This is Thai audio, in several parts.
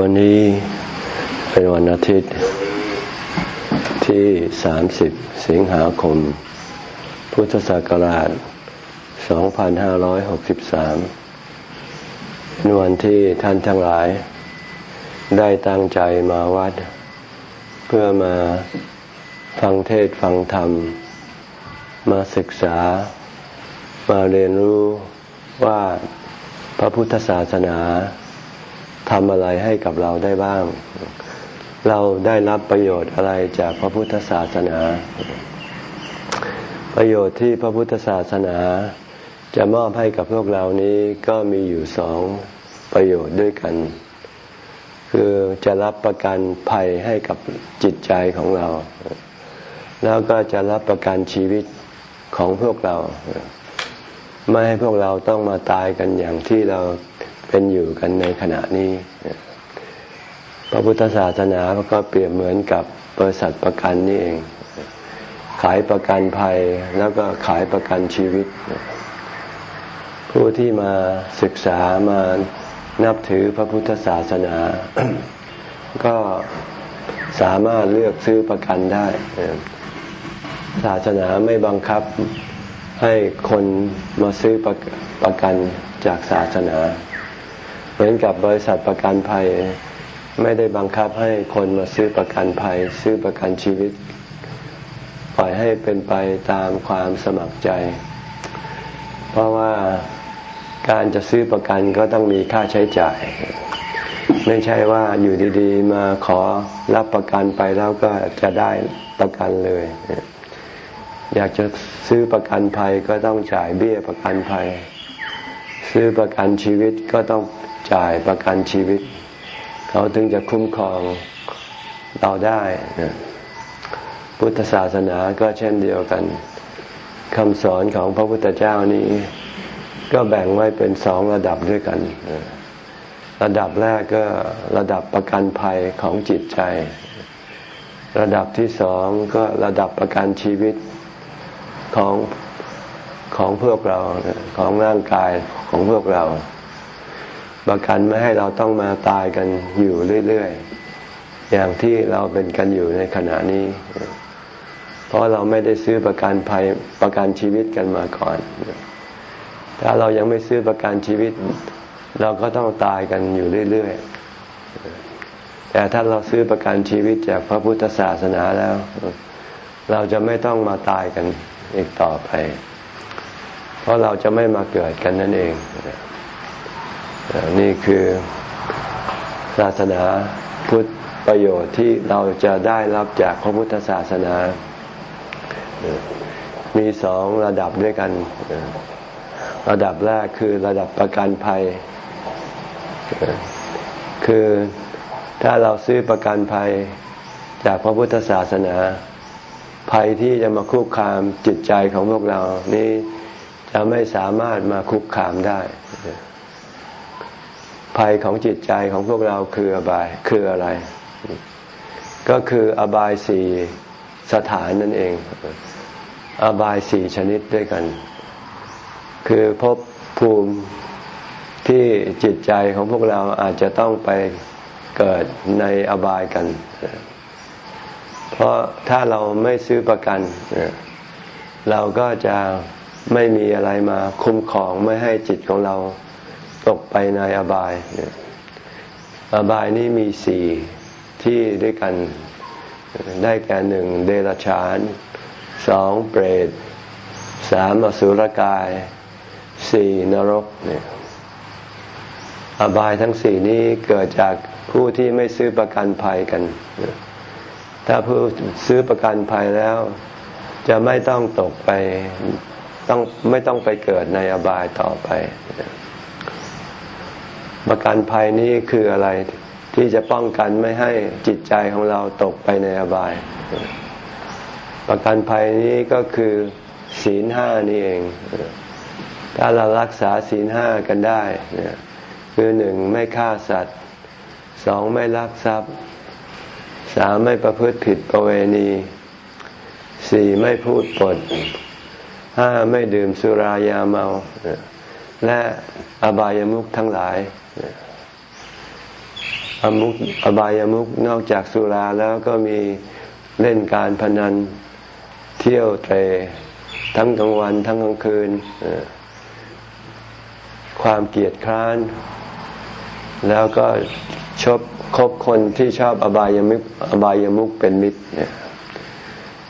วันนี้เป็นวันอาทิตย์ที่ 30 สิงหาคม พุทธศักราช 2563นวันที่ท่านทั้งหลาย ได้ตั้งใจมาวัด เพื่อมาฟังเทศฟังธรรม มาศึกษา มาเรียนรู้ว่าพระพุทธศาสนา ทำอะไรให้กับเราได้บ้าง เราได้รับประโยชน์อะไรจากพระพุทธศาสนา ประโยชน์ที่พระพุทธศาสนา จะมอบให้กับพวกเรานี้ก็มีอยู่สองประโยชน์ด้วยกัน คือจะรับประกันภัยให้กับจิตใจของเรา แล้วก็จะรับประกันชีวิตของพวกเรา ไม่ให้พวกเราต้องมาตายกันอย่างที่เรา เป็นอยู่กันในขณะนี้ พระพุทธศาสนาก็เปรียบเหมือนกับบริษัทประกันนี่เอง ขายประกันภัยแล้วก็ขายประกันชีวิต ผู้ที่มาศึกษามานับถือพระพุทธศาสนา ก็สามารถเลือกซื้อประกันได้ ศาสนาไม่บังคับให้คนมาซื้อประประกันจากศาสนา มือนกับบริษัทประกันภัย ไม่ได้บังคับให้คนมาซื้อประกันภัย ซื้อประกันชีวิต ปล่อยให้เป็นไปตามความสมัครใจ เพราะว่าการจะซื้อประกันก็ต้องมีค่าใช้จ่าย ไม่ใช่ว่าอยู่ดีๆ มาขอรับประกันไปแล้วก็จะได้ประกันเลย อยากจะซื้อประกันภัยก็ต้องจ่ายเบี้ยประกันภัย ซื้อประกันชีวิตก็ต้อง จ่ายประกันชีวิต เขาถึงจะคุ้มครองเราได้ พุทธศาสนาก็เช่นเดียวกันคำสอนของพระพุทธเจ้านี้ ก็แบ่งไว้เป็นสองระดับด้วยกัน ระดับแรกก็ระดับประกันภัยของจิตใจ ระดับที่สองก็ระดับประกันชีวิตของของพวกเราของร่างกายของพวกเรา ประกันไม่ให้เราต้องมาตายกันอยู่เรื่อยๆ อย่างที่เราเป็นกันอยู่ในขณะนี้ เพราะเราไม่ได้ซื้อประกันภัยประกันชีวิตกันมาก่อน ถ้าเรายังไม่ซื้อประกันชีวิต เราก็ต้องตายกันอยู่เรื่อยๆ แต่ถ้าเราซื้อประกันชีวิตจากพระพุทธศาสนาแล้ว เราจะไม่ต้องมาตายกันอีกต่อไป เพราะเราจะไม่มาเกิดกันนั่นเอง นี่คือศาสนาพุทธประโยชน์ที่เราจะได้รับจากพระพุทธศาสนา มีสองระดับด้วยกัน ระดับแรกคือระดับประกันภัย คือถ้าเราซื้อประกันภัยจากพระพุทธศาสนา ภัยที่จะมาคุกคามจิตใจของพวกเรา นี้จะไม่สามารถมาคุกคามได้ ภัยของจิตใจของพวกเราคืออบายคืออะไร ก็คืออบายสี่สถานนั่นเอง อบายสี่ชนิดด้วยกัน คือพบภูมิที่จิตใจของพวกเราอาจจะต้องไปเกิดในอบายกัน เพราะถ้าเราไม่ซื้อประกัน เราก็จะไม่มีอะไรมาคุ้มครองไม่ให้จิตของเรา ตกไปในอบาย อบายนี้มีสี่ที่ด้วยกัน ได้แก่หนึ่งเดรัจฉาน สองเปรต สามอสุรกาย สี่นรกเนี่ยอบายทั้งสี่นี้เกิดจากผู้ที่ไม่ซื้อประกันภัยกัน ถ้าผู้ซื้อประกันภัยแล้ว จะไม่ต้องตกไปต้องไม่ต้องไปเกิดในอบายต่อไป ประกันภัยนี้คืออะไรที่จะป้องกันไม่ให้จิตใจของเราตกไปในอบาย ประกันภัยนี้ก็คือศีลห้านี่เอง ถ้าเรารักษาศีลห้ากันได้คือหนึ่งไม่ฆ่าสัตว์สองไม่ลักทรัพย์สามไม่ประพฤติผิดประเวณีสี่ไม่พูดปดห้าไม่ดื่มสุรายาเมา และอบายามุขทั้งหลาย อมุกอบายามุกนอกจากสุราแล้วก็มีเล่นการพนันเที่ยวเตะทั้งกลางวันทั้งกลางคืน ความเกียดคร้าน แล้วก็ชอบคบคนที่ชอบอบายามุกอบายามุกเป็นมิตรเนี่ย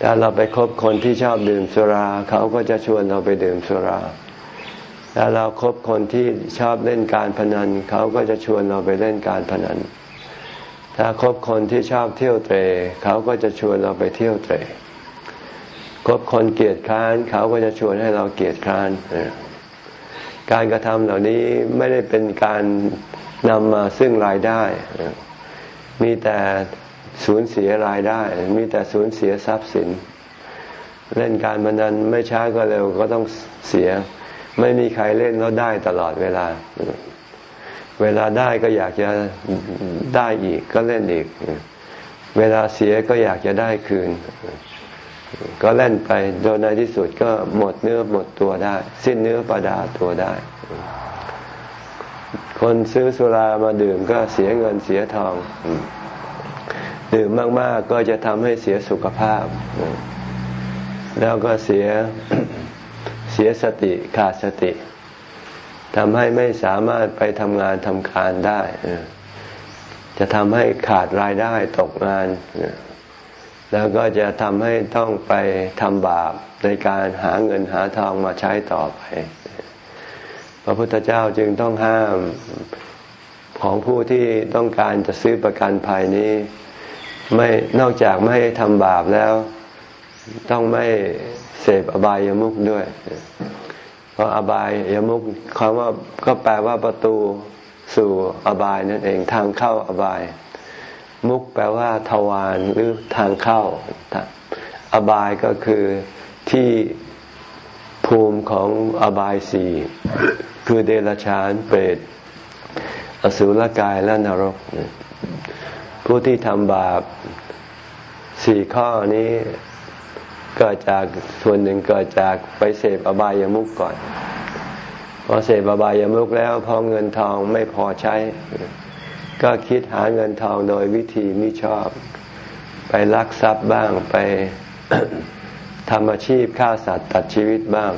ถ้าเราไปคบคนที่ชอบดื่มสุรา เขาก็จะชวนเราไปดื่มสุรา ถ้าเราครบคนที่ชอบเล่นการพนันเขาก็จะชวนเราไปเล่นการพนัน ถ้าคบคนที่ชอบเที่ยวเตะเขาก็จะชวนเราไปเที่ยวเตะคบคนเกียดค้านเขาก็จะชวนให้เราเกียดค้าน การกระทำเหล่านี้ไม่ได้เป็นการนำมาซึ่งรายได้ มีแต่สูญเสียรายได้ มีแต่สูญเสียทรัพย์สิน เล่นการพนันไม่ช้าก็เร็วก็ต้องเสีย ไม่มีใครเล่นแล้วได้ตลอดเวลา เวลาได้ก็อยากจะได้อีกก็เล่นอีก เวลาเสียก็อยากจะได้คืน ก็เล่นไปโดยในที่สุดก็หมดเนื้อหมดตัวได้ สิ้นเนื้อประดาตัวได้ คนซื้อสุรามาดื่มก็เสียเงินเสียทอง ดื่มมาก ๆ ก็จะทำให้เสียสุขภาพ แล้วก็เสีย เสียสติขาดสติทำให้ไม่สามารถไปทำงานทำการได้ จะทำให้ขาดรายได้ตกงาน แล้วก็จะทำให้ต้องไปทำบาปในการหาเงินหาทองมาใช้ต่อไป พระพุทธเจ้าจึงต้องห้ามของผู้ที่ต้องการจะซื้อประกันภัยนี้ ไม่นอกจากไม่ให้ทำบาปแล้ว ต้องไม่เสพอบายามุกด้วย เพราะอบายยมุกคำว่าก็แปลว่าประตูสู่อบายนั่นเองทางเข้าอบาย มุกแปลว่าทวารหรือทางเข้า อบายก็คือที่ภูมิของอบายสี่คือเดรัจฉานเปรตอสุรกายและนรก ผู้ที่ทำบาปสี่ข้อนี้ เกิดจากส่วนหนึ่งเกิดจากไปเสพอบายามุกก่อน พอเสพอบายามุกแล้วพอเงินทองไม่พอใช้ ก็คิดหาเงินทองโดยวิธีมิชอบ ไปลักทรัพย์บ้างไปทำอาชีพฆ่าสัตว์ตัดชีวิตบ้าง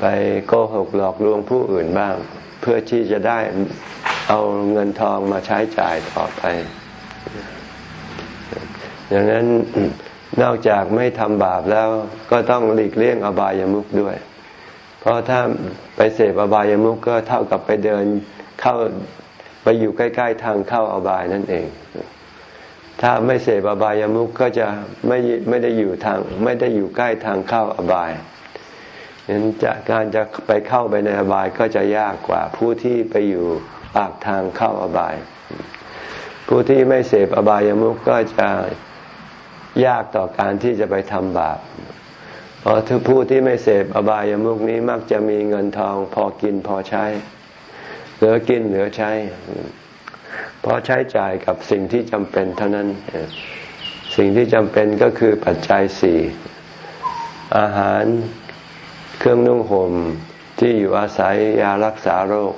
ไปโกหกหลอกลวงผู้อื่นบ้าง เพื่อที่จะได้เอาเงินทองมาใช้จ่ายต่อไปดังนั้น นอกจากไม่ทำบาปแล้วก็ต้องหลีกเลี่ยงอบายามุขด้วย เพราะถ้าไปเสพอบายามุขก็เท่ากับไปเดินเข้าไปอยู่ใกล้ ๆ ทางเข้าอบายนั่นเอง ถ้าไม่เสพอบายามุขก็จะไม่ไม่ได้อยู่ทาง ไม่ได้อยู่ใกล้ทางเข้าอบายนั้นจะการจะไปเข้าไปในอบายก็จะยากกว่าผู้ที่ไปอยู่ปากทางเข้าอบาย ผู้ที่ไม่เสพอบายามุขก็จะ ยากต่อการที่จะไปทำบาป เพราะผู้ที่ไม่เสพอบายามุกนี้มักจะมีเงินทองพอกินพอใช้ เหลือกินเหลือใช้พอใช้จ่ายกับสิ่งที่จำเป็นเท่านั้น สิ่งที่จำเป็นก็คือปัจจัยสี่อาหารเครื่องนุ่งห่มที่อยู่อาศัยยารักษาโรค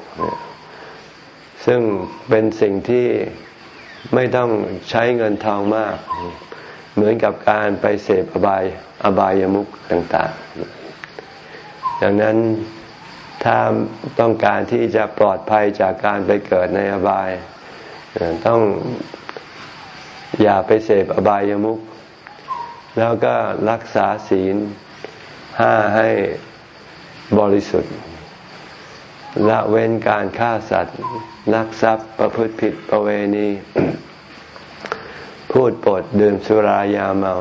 ซึ่งเป็นสิ่งที่ไม่ต้องใช้เงินทองมาก เหมือนกับการไปเสพอบายอบายามุขต่างๆ ดังนั้นถ้าต้องการที่จะปลอดภัยจากการไปเกิดในอบาย ต้องอย่าไปเสพอบายามุขแล้วก็รักษาศีลห้าให้บริสุทธิ์ ละเว้นการฆ่าสัตว์ลักทรัพย์ประพฤติผิดประเวณี พูดปด ดื่มสุรายาเมา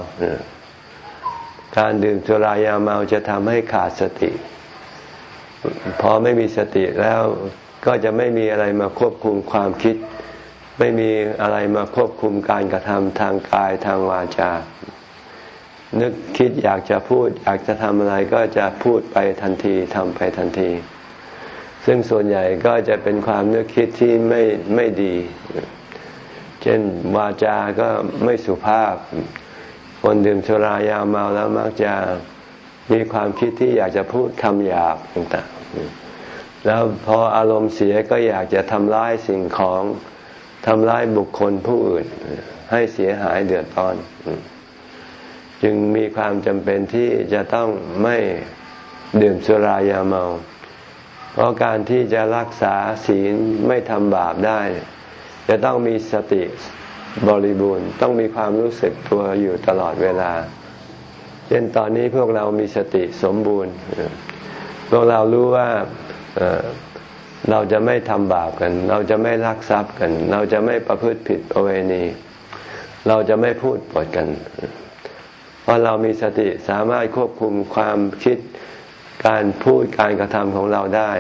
การดื่มสุรายาเมาจะทำให้ขาดสติ พอไม่มีสติแล้วก็จะไม่มีอะไรมาควบคุมความคิด ไม่มีอะไรมาควบคุมการกระทำทางกายทางวาจา นึกคิดอยากจะพูด อยากจะทำอะไรก็จะพูดไปทันทีทำไปทันที ซึ่งส่วนใหญ่ก็จะเป็นความนึกคิดที่ไม่ไม่ดี ช่นวาจาก็ไม่สุภาพ คนดื่มสุรายาเมาแล้วมักจะมีความคิดที่อยากจะพูดคำหยาบต่างๆ แล้วพออารมณ์เสียก็อยากจะทำร้ายสิ่งของทำร้ายบุคคลผู้อื่น ให้เสียหายเดือดร้อน จึงมีความจำเป็นที่จะต้องไม่ดื่มสุรายาเมา เพราะการที่จะรักษาศีลไม่ทำบาปได้ จะต้องมีสติบริบูรณ์ ต้องมีความรู้สึกตัวอยู่ตลอดเวลา เช่นตอนนี้พวกเรามีสติสมบูรณ์ พวกเรารู้ว่าเราจะไม่ทำบาปกัน เราจะไม่ลักทรัพย์กัน เราจะไม่ประพฤติผิดประเวณี เราจะไม่พูดปดกัน เพราะเรามีสติสามารถควบคุมความคิดการพูดการกระทำของเราได้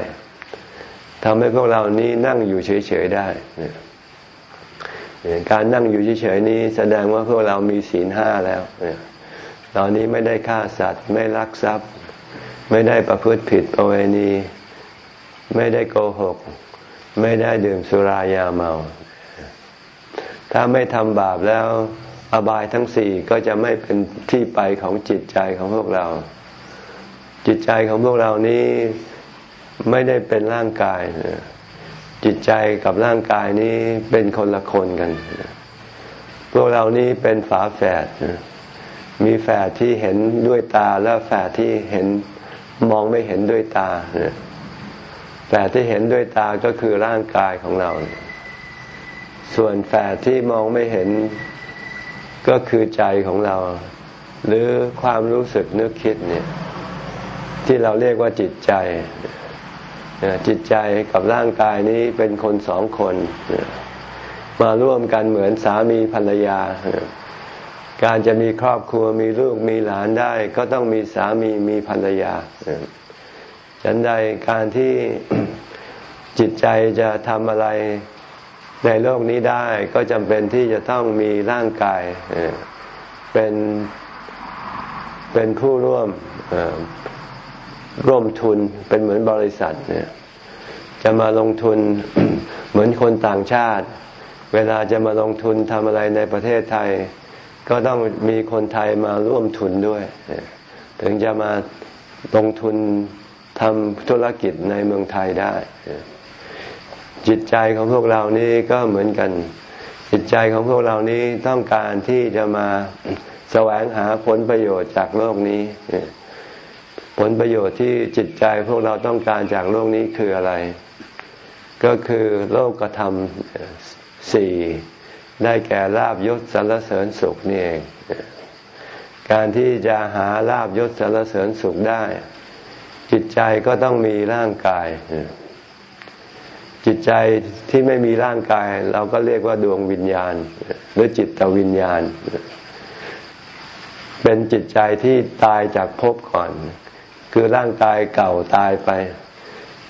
ทำให้พวกเรานี้นั่งอยู่เฉยๆได้ การนั่งอยู่เฉยๆนี้แสดงว่าพวกเรามีศีลห้าแล้วตอนนี้ไม่ได้ฆ่าสัตว์ ไม่ลักทรัพย์ ไม่ได้ประพฤติผิดประเวณี ไม่ได้โกหก ไม่ได้ดื่มสุรายาเมา ถ้าไม่ทำบาปแล้วอบายทั้งสี่ก็จะไม่เป็นที่ไปของจิตใจของพวกเรา จิตใจของพวกเรานี้ไม่ได้เป็นร่างกาย จิตใจกับร่างกายนี้เป็นคนละคนกัน พวกเรานี้เป็นฝาแฝดมีแฝดที่เห็นด้วยตาและแฝดที่เห็นมองไม่เห็นด้วยตาแฝดที่เห็นด้วยตาก็คือร่างกายของเรา ส่วนแฝดที่มองไม่เห็นก็คือใจของเรา หรือความรู้สึกนึกคิดเนี่ย ที่เราเรียกว่าจิตใจ จิตใจกับร่างกายนี้เป็นคนสองคน มาร่วมกันเหมือนสามีภรรยา การจะมีครอบครัวมีลูกมีหลานได้ ก็ต้องมีสามีมีภรรยาฉันใดการที่จิตใจจะทำอะไรในโลกนี้ได้ก็จำเป็นที่จะต้องมีร่างกายเป็นเป็นผู้ร่วม ร่วมทุนเป็นเหมือนบริษัทเนี่ยจะมาลงทุนเหมือนคนต่างชาติ เวลาจะมาลงทุนทำอะไรในประเทศไทย ก็ต้องมีคนไทยมาร่วมทุนด้วย ถึงจะมาลงทุนทำธุรกิจในเมืองไทยได้ จิตใจของพวกเรานี้ก็เหมือนกัน จิตใจของพวกเรานี้ต้องการที่จะมาแสวงหาผลประโยชน์จากโลกนี้ ผลประโยชน์ที่จิตใจพวกเราต้องการจากโลกนี้คืออะไร ก็คือโลกกระทำสี่ได้แก่ลาบยศสารเสริญสุขนี่เอง การที่จะหาลาบยศสารเสริญสุขได้ จิตใจก็ต้องมีร่างกาย จิตใจที่ไม่มีร่างกาย เราก็เรียกว่าดวงวิญญาณ หรือจิตวิญญาณ เป็นจิตใจที่ตายจากภพก่อน คือร่างกายเก่าตายไป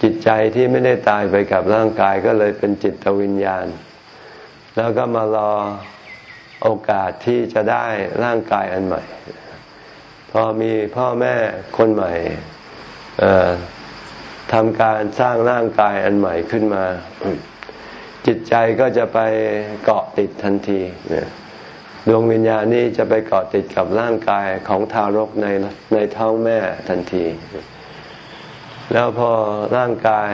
จิตใจที่ไม่ได้ตายไปกับร่างกายก็เลยเป็นจิตวิญญาณ แล้วก็มารอโอกาสที่จะได้ร่างกายอันใหม่ พอมีพ่อแม่คนใหม่ทำการสร้างร่างกายอันใหม่ขึ้นมา จิตใจก็จะไปเกาะติดทันทีเนี่ย ดวงวิญญาณนี้จะไปเกาะติดกับร่างกายของทารกในในท้องแม่ทันที แล้วพอร่างกาย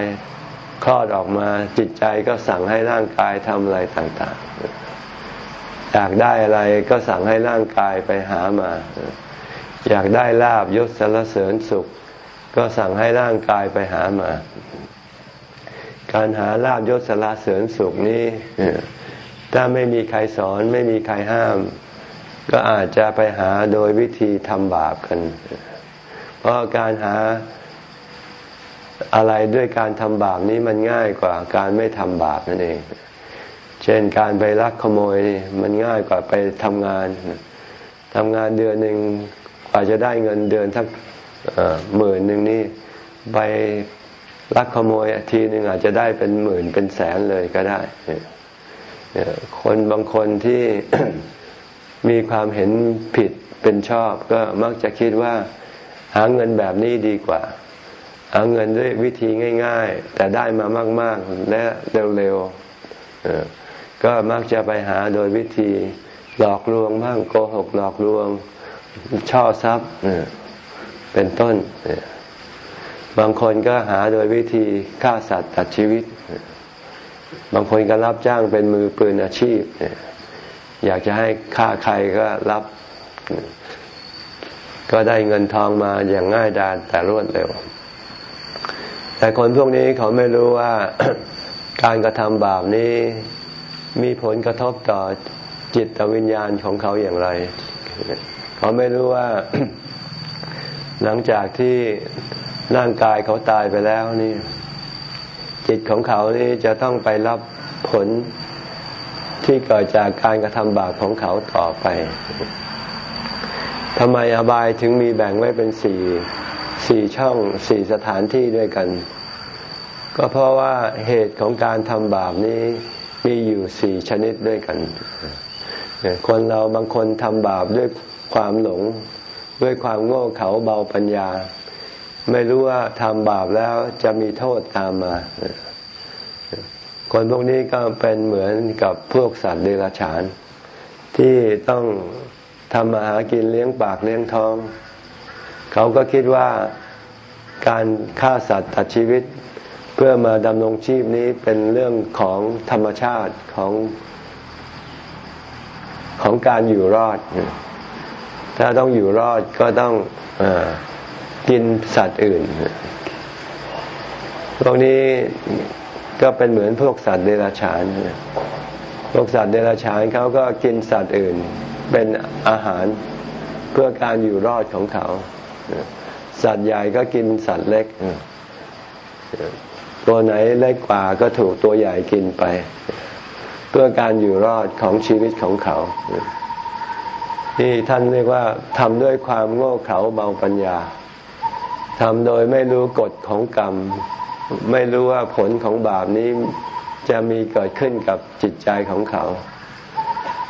คลอดออกมาจิตใจก็สั่งให้ร่างกายทำอะไรต่างๆ อยากได้อะไรก็สั่งให้ร่างกายไปหามา อยากได้ลาบยศสารเสริญสุข ก็สั่งให้ร่างกายไปหามา การหาลาบยศสารเสริญสุขนี้ ถ้าไม่มีใครสอนไม่มีใครห้าม ก็อาจจะไปหาโดยวิธีทำบาปกัน เพราะการหาอะไรด้วยการทำบาปนี้มันง่ายกว่าการไม่ทำบาปนั่นเอง เช่นการไปลักขโมยมันง่ายกว่าไปทำงานทำงานเดือนหนึ่งกว่าจะได้เงินเดือนทักหมื่นหนึ่งนี่ไปลักขโมยทีหนึ่งอาจจะได้เป็นหมื่นเป็นแสนเลยก็ได้ คนบางคนที่มีความเห็นผิดเป็นชอบ ก็มักจะคิดว่าหาเงินแบบนี้ดีกว่า หาเงินด้วยวิธีง่าย ๆ แต่ได้มามาก ๆ และเร็วๆก็มักจะไปหาโดยวิธีหลอกลวงบ้างโกหกหลอกลวง ช่อทรัพย์เป็นต้น บางคนก็หาโดยวิธีฆ่าสัตว์ตัดชีวิต บางคนก็รับจ้างเป็นมือปืนอาชีพ อยากจะให้ฆ่าใครก็รับ ก็ได้เงินทองมาอย่างง่ายดายแต่รวดเร็ว แต่คนพวกนี้เขาไม่รู้ว่าการกระทำบาปนี้มีผลกระทบต่อจิตวิญญาณของเขาอย่างไร เขาไม่รู้ว่าหลังจากที่ร่างกายเขาตายไปแล้วนี่ จิตของเขานี่จะต้องไปรับผลที่เกิดจากการกระทำบาปของเขาต่อไปทำไมอบายถึงมีแบ่งไว้เป็นสี่สี่ช่องสี่สถานที่ด้วยกัน ก็เพราะว่าเหตุของการทำบาปนี้มีอยู่สี่ชนิดด้วยกัน คนเราบางคนทำบาปด้วยความหลง ด้วยความโง่เขลาเบาปัญญา ไม่รู้ว่าทำบาปแล้วจะมีโทษตามมา คนพวกนี้ก็เป็นเหมือนกับพวกสัตว์เดรัจฉาน ที่ต้องทำมาหากินเลี้ยงปากเลี้ยงท้อง เขาก็คิดว่าการฆ่าสัตว์ตัดชีวิต เพื่อมาดำรงชีพนี้เป็นเรื่องของธรรมชาติของของการอยู่รอด ถ้าต้องอยู่รอดก็ต้องอ กินสัตว์อื่น พวกนี้ก็เป็นเหมือนพวกสัตว์เดรัจฉาน พวกสัตว์เดรัจฉานเขาก็กินสัตว์อื่น เป็นอาหารเพื่อการอยู่รอดของเขา สัตว์ใหญ่ก็กินสัตว์เล็ก ตัวไหนเล็กกว่าก็ถูกตัวใหญ่กินไป เพื่อการอยู่รอดของชีวิตของเขาที่ท่านเรียกว่าทำด้วยความโง่เขลาเบาปัญญา ทำโดยไม่รู้กฎของกรรม ไม่รู้ว่าผลของบาปนี้จะมีเกิดขึ้นกับจิตใจของเขา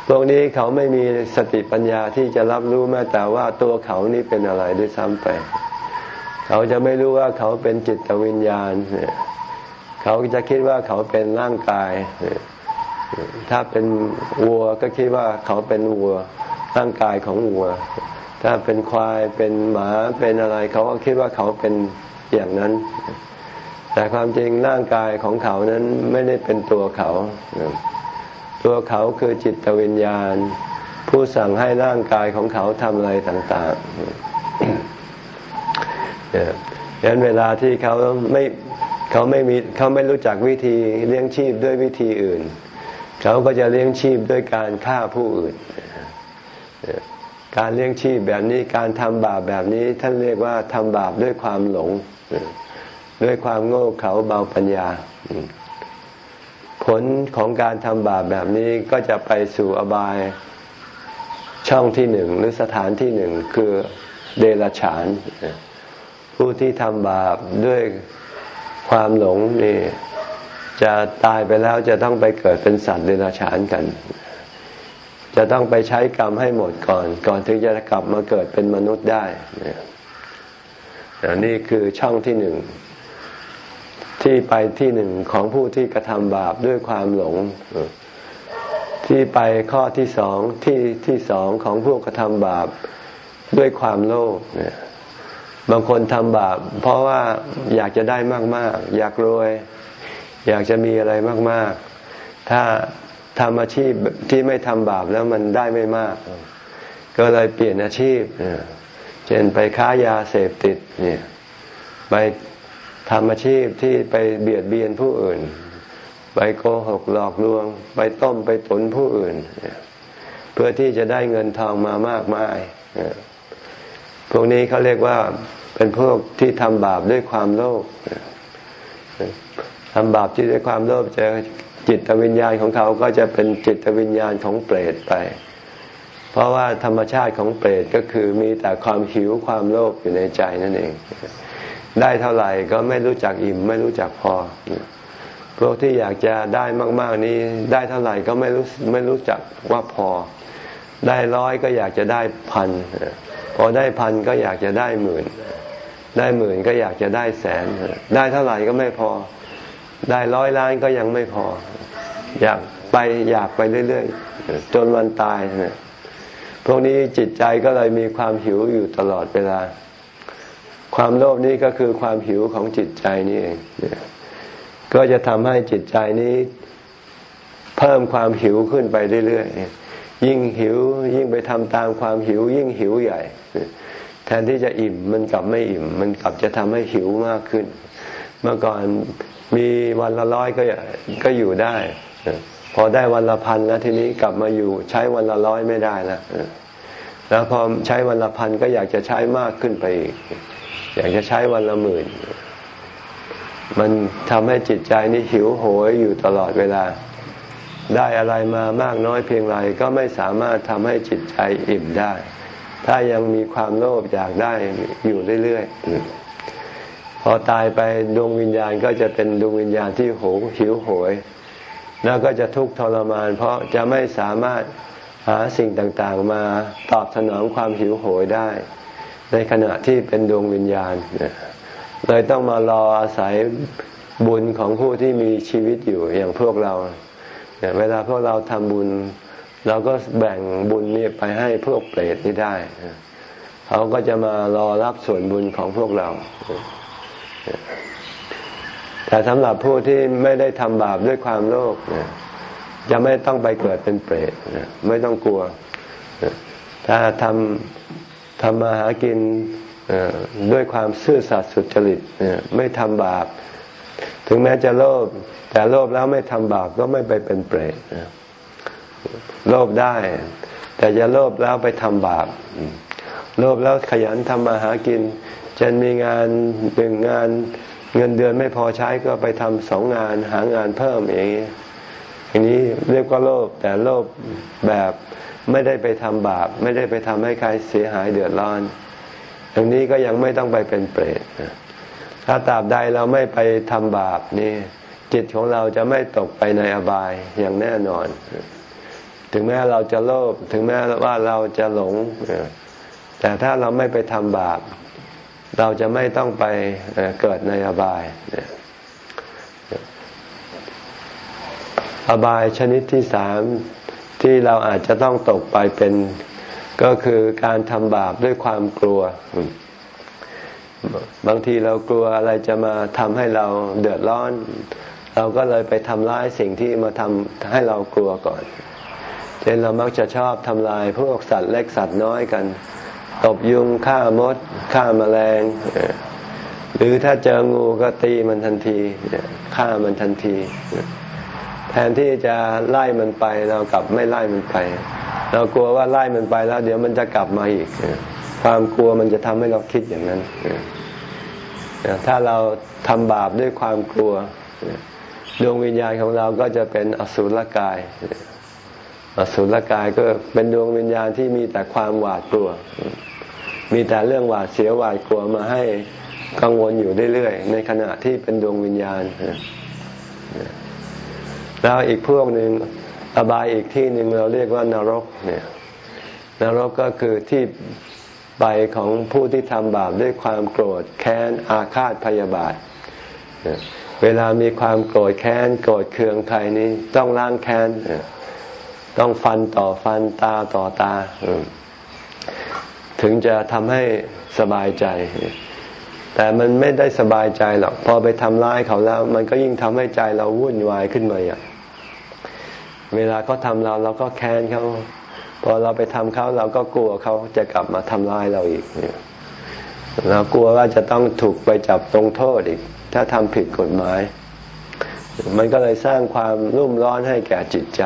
พวกนี้เขาไม่มีสติปัญญาที่จะรับรู้แม้แต่ว่าตัวเขานี่เป็นอะไรด้วยซ้ำไป เขาจะไม่รู้ว่าเขาเป็นจิตวิญญาณ เขาจะคิดว่าเขาเป็นร่างกาย ถ้าเป็นวัวก็คิดว่าเขาเป็นวัวร่างกายของวัว ถ้าเป็นควายเป็นหมาเป็นอะไร เขาก็คิดว่าเขาเป็นอย่างนั้น แต่ความจริงร่างกายของเขานั้นไม่ได้เป็นตัวเขา ตัวเขาคือจิตวิญญาณ ผู้สั่งให้ร่างกายของเขาทำอะไรต่างๆดังนั้นเวลาที่เขาไม่เขาไม่มีเขาไม่รู้จักวิธีเลี้ยงชีพด้วยวิธีอื่น เขาก็จะเลี้ยงชีพด้วยการฆ่าผู้อื่น การเลี้ยงชีพแบบนี้การทำบาปแบบนี้ท่านเรียกว่าทำบาปด้วยความหลง ด้วยความโง่เขลาเบาปัญญา ผลของการทำบาปแบบนี้ก็จะไปสู่อบายช่องที่หนึ่งหรือสถานที่หนึ่งคือเดรัจฉาน ผู้ที่ทำบาปด้วยความหลงนี่จะตายไปแล้วจะต้องไปเกิดเป็นสัตว์เดรัจฉานกัน จะต้องไปใช้กรรมให้หมดก่อน ก่อนถึงจะกลับมาเกิดเป็นมนุษย์ได้นี่คือช่องที่หนึ่งที่ไปที่หนึ่งของผู้ที่กระทำบาปด้วยความหลง ที่ไปข้อที่สองที่ที่สองของผู้กระทำบาปด้วยความโลภบางคนทำบาป เพราะว่าอยากจะได้มาก ๆ อยากรวย อยากจะมีอะไรมาก ๆ ถ้า ทำอาชีพที่ไม่ทำบาปแล้วมันได้ไม่มาก ก็เลยเปลี่ยนอาชีพเช่นไปค้ายาเสพติดเนี่ยไปทำอาชีพที่ไปเบียดเบียนผู้อื่น ไปโกหกหลอกลวง ไปต้มไปตุนผู้อื่น เพื่อที่จะได้เงินทองมามากมายพวกนี้เขาเรียกว่าเป็นพวกที่ทำบาปด้วยความโลภทำบาปที่ด้วยความโลภจะ จิตวิญญาณของเขาก็จะเป็นจิตวิญญาณของเปรตไป เพราะว่าธรรมชาติของเปรตก็คือมีแต่ความหิวความโลภอยู่ในใจนั่นเอง ได้เท่าไหร่ก็ไม่รู้จักอิ่มไม่รู้จักพอ พวกที่อยากจะได้มาก ๆนี้ได้เท่าไหร่ก็ไม่รู้ไม่รู้จักว่าพอ ได้ร้อยก็อยากจะได้พันพอได้พันก็อยากจะได้หมื่น ได้หมื่นก็อยากจะได้แสน ได้เท่าไหร่ก็ไม่พอ ได้ร้อยล้านก็ยังไม่พอ อยากไปอยากไปเรื่อยๆจนวันตายเนี่ยพวกนี้จิตใจก็เลยมีความหิวอยู่ตลอดเวลา ความโลภนี้ก็คือความหิวของจิตใจนี่เองก็จะทำให้จิตใจนี้ เพิ่มความหิวขึ้นไปเรื่อยๆยิ่งหิว ยิ่งไปทำตามความหิว ยิ่งหิวใหญ่ แทนที่จะอิ่มมันกลับไม่อิ่ม มันกลับจะทำให้หิวมากขึ้น เมื่อก่อนมีวันละร้อยก็ก็อยู่ได้ พอได้วันละพันแล้วทีนี้กลับมาอยู่ใช้วันละร้อยไม่ได้แล้วแล้วพอใช้วันละพันก็อยากจะใช้มากขึ้นไปอีก อยากจะใช้วันละหมื่น มันทำให้จิตใจนี่หิวโหยอยู่ตลอดเวลา ได้อะไรมามากน้อยเพียงไรก็ไม่สามารถทำให้จิตใจอิ่มได้ ถ้ายังมีความโลภอยากได้อยู่เรื่อยๆ พอตายไปดวงวิญญาณก็จะเป็นดวงวิญญาณที่โหหิวโหย แล้วก็จะทุกข์ทรมาน เพราะจะไม่สามารถหาสิ่งต่างๆ มาตอบสนองความหิวโหยได้ ในขณะที่เป็นดวงวิญญาณเลยต้องมารออาศัยบุญของผู้ที่มีชีวิตอยู่อย่างพวกเรา เวลาพวกเราทำบุญ เราก็แบ่งบุญนี้ไปให้พวกเปรตนี่ได้เขาก็จะมารอรับส่วนบุญของพวกเรา แต่สำหรับผู้ที่ไม่ได้ทำบาปด้วยความโลภจะไม่ต้องไปเกิดเป็นเปรตไม่ต้องกลัว ถ้าทำทำมาหากินด้วยความซื่อสัตย์สุจริตไม่ทำบาป ถึงแม้จะโลภแต่โลภแล้วไม่ทำบาปก็ไม่ไปเป็นเปรตโลภได้ แต่จะโลภแล้วไปทำบาป โลภแล้วขยันทำมาหากินจะมีงานหนึ่งงาน เงินเดือนไม่พอใช้ก็ไปทำสองงานหางานเพิ่มอย่างนี้อย่างนี้เรียกว่าโลภแต่โลภแบบไม่ได้ไปทำบาป ไม่ได้ไปทำให้ใครเสียหายเดือดร้อนอย่างนี้ก็ยังไม่ต้องไปเป็นเปรตถ้าตราบใดเราไม่ไปทำบาปนี่ จิตของเราจะไม่ตกไปในอบายอย่างแน่นอน ถึงแม้เราจะโลภถึงแม้ว่าเราจะหลง แต่ถ้าเราไม่ไปทำบาป เราจะไม่ต้องไปเกิดในอบาย อบายชนิดที่สามที่เราอาจจะต้องตกไปเป็นก็คือการทำบาปด้วยความกลัว บางทีเรากลัวอะไรจะมาทำให้เราเดือดร้อน เราก็เลยไปทำร้ายสิ่งที่มาทำให้เรากลัวก่อน เช่นเรามักจะชอบทำลายพวกสัตว์เล็กสัตว์น้อยกัน ตบยุงฆ่ามดฆ่ามาแมลง หรือถ้าเจองูก็ตีมันทันทีฆ่ามันทันที แทนที่จะไล่มันไปเรากลับไม่ไล่มันไป เรากลัวว่าไล่มันไปแล้ว เดี๋ยวมันจะกลับมาอีก ความกลัวมันจะทำให้เราคิดอย่างนั้นถ้าเราทำบาปด้วยความกลัว ดวงวิญญาณของเราก็จะเป็นอสุรกาย อสุรกายก็เป็นดวงวิญญาณที่มีแต่ความหวาดกลัว มีแต่เรื่องหวาดเสียหวาดกลัวมาให้กังวลอยู่เรื่อยๆในขณะที่เป็นดวงวิญญาณ แล้วอีกพวกหนึ่งอบายอีกที่หนึ่งเราเรียกว่านรกเนี่ยนรกก็คือที่ไปของผู้ที่ทำบาปด้วยความโกรธแค้นอาฆาตพยาบาท เวลามีความโกรธแค้นโกรธเคืองใครนี่ต้องล้างแค้น ต้องฟันต่อฟันตาต่อตา ถึงจะทำให้สบายใจ แต่มันไม่ได้สบายใจหรอก พอไปทำร้ายเขาแล้ว มันก็ยิ่งทำให้ใจเราวุ่นวายขึ้นมาอย่างเวลาเขาทำเราเราก็แค้นเขาพอเราไปทำเขาเราก็กลัวเขาจะกลับมาทำร้ายเราอีกเรากลัวว่าจะต้องถูกไปจับตรงโทษอีก ถ้าทำผิดกฎหมาย มันก็เลยสร้างความรุ่มร้อนให้แก่จิตใจ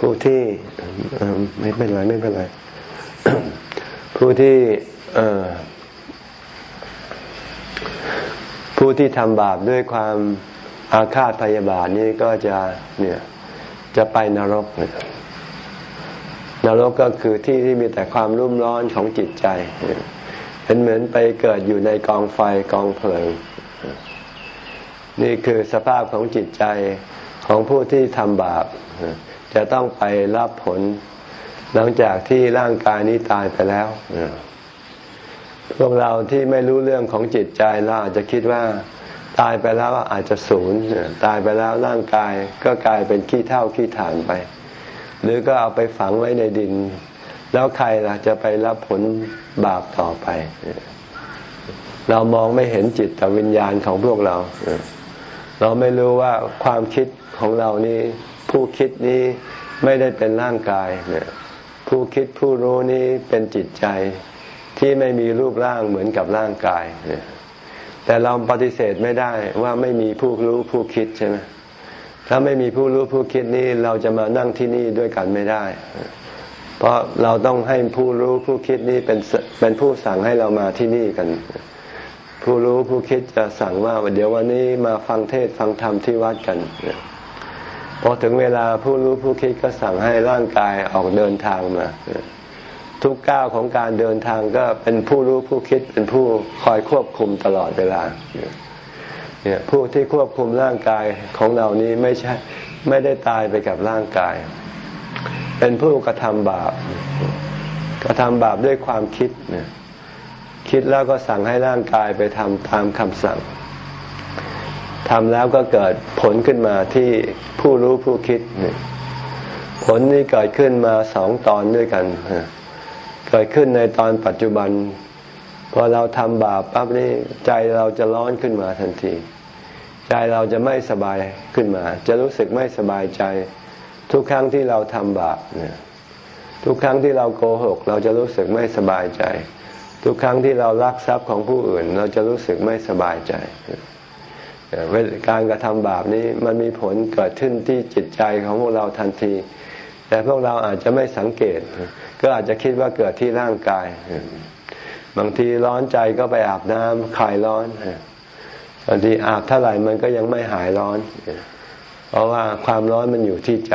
ผู้ที่ไม่เป็นไรไม่เป็นไร ผู้ที่ผู้ที่ทำบาปด้วยความอาฆาตพยาบาทนี่ก็จะเนี่ยจะไปนรก นรกก็คือที่ที่มีแต่ความรุ่มร้อนของจิตใจ เป็นเหมือนไปเกิดอยู่ในกองไฟกองเพลิง นี่คือสภาพของจิตใจของผู้ที่ทำบาป จะต้องไปรับผล หลังจากที่ร่างกายนี้ตายไปแล้วพวกเราที่ไม่รู้เรื่องของจิตใจเราอาจจะคิดว่าตายไปแล้วอาจจะศูนย์ตายไปแล้วร่างกายก็กลายเป็นขี้เท่าขี้ฐานไป หรือก็เอาไปฝังไว้ในดิน แล้วใครล่ะจะไปรับผลบาปต่อไป เรามองไม่เห็นจิตแต่วิญญาณของพวกเรา เราไม่รู้ว่าความคิดของเรานี้ ผู้คิดนี้ไม่ได้เป็นร่างกายเนี่ยผู้คิดผู้รู้นี้เป็นจิตใจที่ไม่มีรูปร่างเหมือนกับร่างกายเนี่ยแต่เราปฏิเสธไม่ได้ว่าไม่มีผู้รู้ผู้คิดใช่ไหมถ้าไม่มีผู้รู้ผู้คิดนี้เราจะมานั่งที่นี่ด้วยกันไม่ได้ เพราะเราต้องให้ผู้รู้ผู้คิดนี้เป็นเป็นผู้สั่งให้เรามาที่นี่กัน ผู้รู้ผู้คิดจะสั่งว่าเดี๋ยววันนี้มาฟังเทศฟังธรรมที่วัดกัน พอถึงเวลาผู้รู้ผู้คิดก็สั่งให้ร่างกายออกเดินทางมา ทุกก้าวของการเดินทางก็เป็นผู้รู้ผู้คิดเป็นผู้คอยควบคุมตลอดเวลาเนี่ยผู้ที่ควบคุมร่างกายของเรานี้ไม่ใช่ไม่ได้ตายไปกับร่างกาย เป็นผู้กระทำบาป กระทำบาปด้วยความคิดเนี่ยคิดแล้วก็สั่งให้ร่างกายไปทำตามคำสั่ง ทำแล้วก็เกิดผลขึ้นมาที่ผู้รู้ผู้คิดเนี่ยผลนี้เกิดขึ้นมาสองตอนด้วยกัน เกิดขึ้นในตอนปัจจุบัน พอเราทำบาปปั๊บนี่ใจเราจะร้อนขึ้นมาทันที ใจเราจะไม่สบายขึ้นมา จะรู้สึกไม่สบายใจ ทุกครั้งที่เราทำบาปเนี่ยทุกครั้งที่เราโกหก เราจะรู้สึกไม่สบายใจ ทุกครั้งที่เราลักทรัพย์ของผู้อื่น เราจะรู้สึกไม่สบายใจ การกระทำบาปนี้มันมีผลเกิดขึ้นที่จิตใจของพวกเราทันที แต่พวกเราอาจจะไม่สังเกต ก็อาจจะคิดว่าเกิดที่ร่างกาย บางทีร้อนใจก็ไปอาบน้ำคลายร้อนบางทีอาบเท่าไหร่มันก็ยังไม่หายร้อน เพราะว่าความร้อนมันอยู่ที่ใจ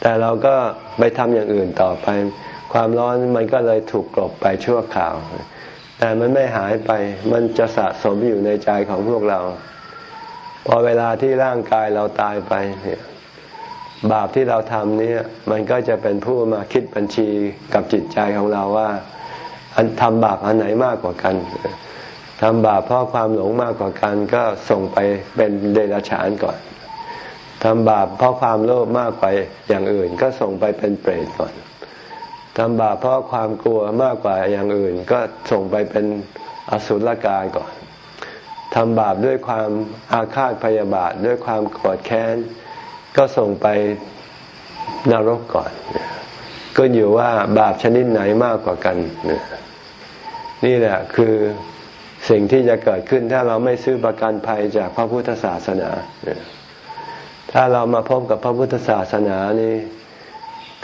แต่เราก็ไปทำอย่างอื่นต่อไป ความร้อนมันก็เลยถูกกลบไปชั่วคราว แต่มันไม่หายไป มันจะสะสมอยู่ในใจของพวกเรา พอเวลาที่ร่างกายเราตายไปเนี่ยบาปที่เราทำนี่มันก็จะเป็นผู้มาคิดบัญชีกับจิตใจของเราว่า อันทำบาปอันไหนมากกว่ากันทำบาปเพราะความหลงมากกว่ากันก็ส่งไปเป็นเดรัจฉานก่อนทำบาปเพราะความโลภมากกว่าอย่างอื่นก็ส่งไปเป็นเปรตก่อน ทำบาปเพราะความกลัวมากกว่าอย่างอื่น ก็ส่งไปเป็นอสุรกายก่อนทำบาปด้วยความอาฆาตพยาบาทด้วยความโกรธแค้น ก็ส่งไปนรกก่อน ก็อยู่ว่าบาปชนิดไหนมากกว่ากัน นี่แหละคือสิ่งที่จะเกิดขึ้นถ้าเราไม่ซื้อประกันภัยจากพระพุทธศาสนา ถ้าเรามาพบกับพระพุทธศาสนานี้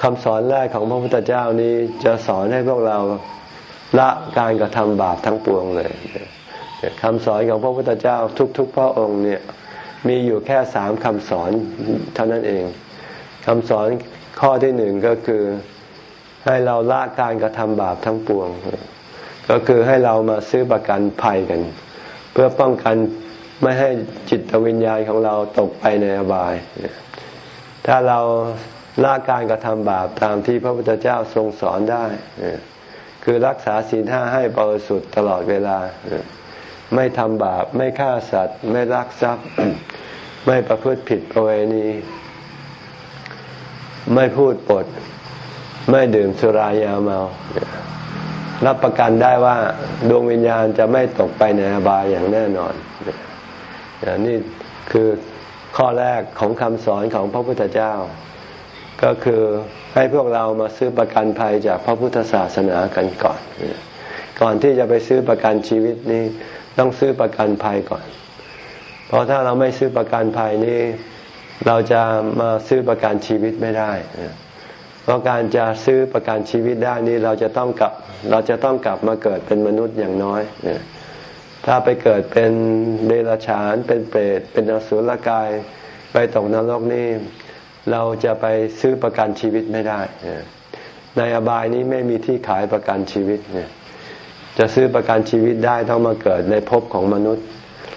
คำสอนแรกของพระพุทธเจ้านี้จะสอนให้พวกเราละการกระทำบาปทั้งปวงเลยคำสอนของพระพุทธเจ้าทุก ๆ พระองค์เนี่ยมีอยู่แค่สามคำสอนเท่านั้นเองคำสอนข้อที่หนึ่งก็คือให้เราละการกระทำบาปทั้งปวง ก็คือให้เรามาซื้อประกันภัยกัน เพื่อป้องกันไม่ให้จิตวิญญาณของเราตกไปในอบาย ถ้าเรา ละการกระทำบาปตามที่พระพุทธเจ้าทรงสอนได้คือรักษาศีลห้าให้บริสุทธิ์ตลอดเวลา ไม่ทำบาป ไม่ฆ่าสัตว์ ไม่ลักทรัพย์ ไม่ประพฤติผิดประเวณี ไม่พูดปด ไม่ดื่มสุรายาเมา รับประกันได้ว่าดวงวิญญาณจะไม่ตกไปในอบายอย่างแน่นอน นี่คือข้อแรกของคำสอนของพระพุทธเจ้า ก็คือให้พวกเรามาซื้อประกันภัยจากพระพุทธศาสนากันก่อน ก่อนที่จะไปซื้อประกันชีวิตนี้ต้องซื้อประกันภัยก่อน เพราะถ้าเราไม่ซื้อประกันภัยนี้ เราจะมาซื้อประกันชีวิตไม่ได้ เพราะการจะซื้อประกันชีวิตได้นี้เราจะต้องกลับเราจะต้องกลับมาเกิดเป็นมนุษย์อย่างน้อย ถ้าไปเกิดเป็นเดรัจฉานเป็นเปรตเป็นอสุรกายไปตกนรกนี่ เราจะไปซื้อประกันชีวิตไม่ได้ ในอบายนี้ไม่มีที่ขายประกันชีวิต จะซื้อประกันชีวิตได้ต้องมาเกิดในภพของมนุษย์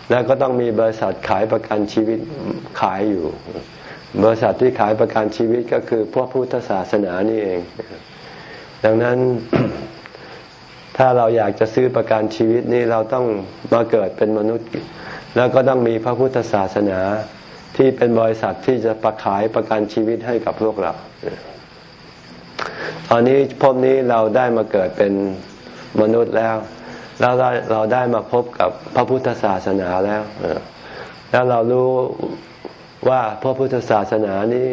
แล้วก็ต้องมีบริษัทขายประกันชีวิตขายอยู่ บริษัทที่ขายประกันชีวิตก็คือพวกพุทธศาสนานี่เอง ดังนั้นถ้าเราอยากจะซื้อประกันชีวิตนี่เราต้องมาเกิดเป็นมนุษย์ แล้วก็ต้องมีพระพุทธศาสนา ที่เป็นบริษัทที่จะประขายประกันชีวิตให้กับพวกเรา ตอนนี้พบนี้เราได้มาเกิดเป็นมนุษย์แล้ว แล้วเราเราได้มาพบกับพระพุทธศาสนาแล้วแล้วเรารู้ว่าพระพุทธศาสนานี้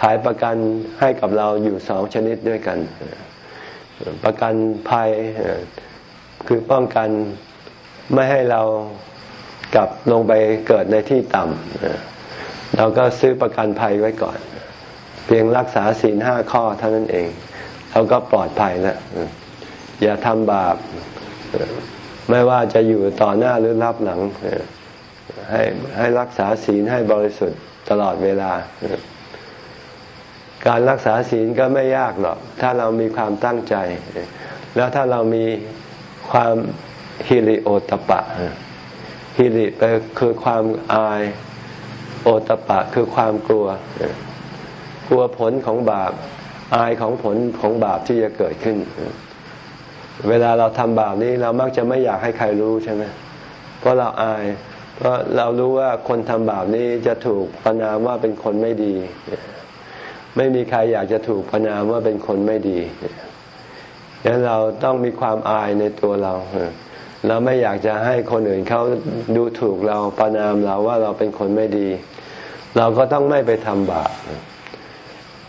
ขายประกันให้กับเราอยู่สองชนิดด้วยกัน ประกันภัยคือป้องกันไม่ให้เรากลับลงไปเกิดในที่ต่ำ เราก็ซื้อประกันภัยไว้ก่อน เพียงรักษาศีลห้าข้อเท่านั้นเองเราก็ปลอดภัยแล้วอย่าทำบาป ไม่ว่าจะอยู่ต่อหน้าหรือรับหลัง ให้ให้รักษาศีลให้บริสุทธิ์ตลอดเวลา การรักษาศีลก็ไม่ยากหรอก ถ้าเรามีความตั้งใจ แล้วถ้าเรามีความฮิริโอตปะฮิริคือความอาย โอตปะคือความกลัว กลัวผลของบาป อายของผลของบาปที่จะเกิดขึ้น เวลาเราทำบาปนี้เรามักจะไม่อยากให้ใครรู้ใช่ไหมเพราะเราอาย เพราะเรารู้ว่าคนทำบาปนี้จะถูกประนามว่าเป็นคนไม่ดี ไม่มีใครอยากจะถูกประนามว่าเป็นคนไม่ดีดังนั้นเราต้องมีความอายในตัวเรา เราไม่อยากจะให้คนอื่นเขาดูถูกเราประนามเราว่าเราเป็นคนไม่ดี เราก็ต้องไม่ไปทำบาป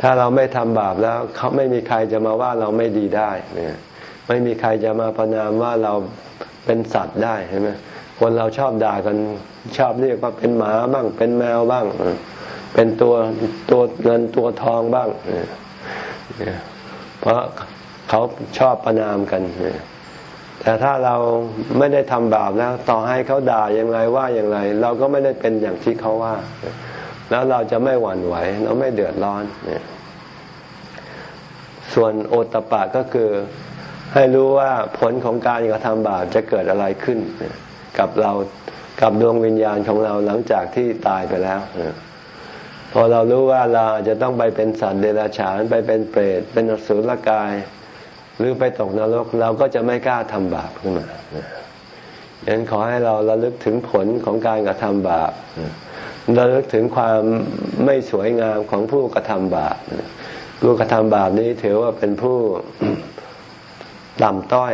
ถ้าเราไม่ทำบาปแล้วเขาไม่มีใครจะมาว่าเราไม่ดีได้เนี่ยไม่มีใครจะมาประนามว่าเราเป็นสัตว์ได้ใช่ไหมคนเราชอบด่ากันชอบเรียกว่าเป็นหมาบ้าง เป็นแมวบ้าง เป็นตัวตัวเงินตัวทองบ้าง เพราะเขาชอบประนามกัน แต่ถ้าเราไม่ได้ทำบาปแล้วต่อให้เขาด่าอย่างไรว่าอย่างไร เราก็ไม่ได้เป็นอย่างที่เขาว่า แล้วเราจะไม่หวั่นไหว เราไม่เดือดร้อนเนี่ยส่วนโอตปะก็คือให้รู้ว่าผลของการกระทำบาปจะเกิดอะไรขึ้น กับเรากับดวงวิญญาณของเราหลังจากที่ตายไปแล้วพอเรารู้ว่าเราจะต้องไปเป็นสัตว์เดรัจฉานไปเป็นเปรตเป็นอสุรกาย หรือไปตกนรกเราก็จะไม่กล้าทำบาปขึ้นมาดังนั้นขอให้เราระลึกถึงผลของการกระทำบาประลึกถึงความไม่สวยงามของผู้กระทำบาปผู้กระทำบาปนี้ถือว่าเป็นผู้ต่ำต้อย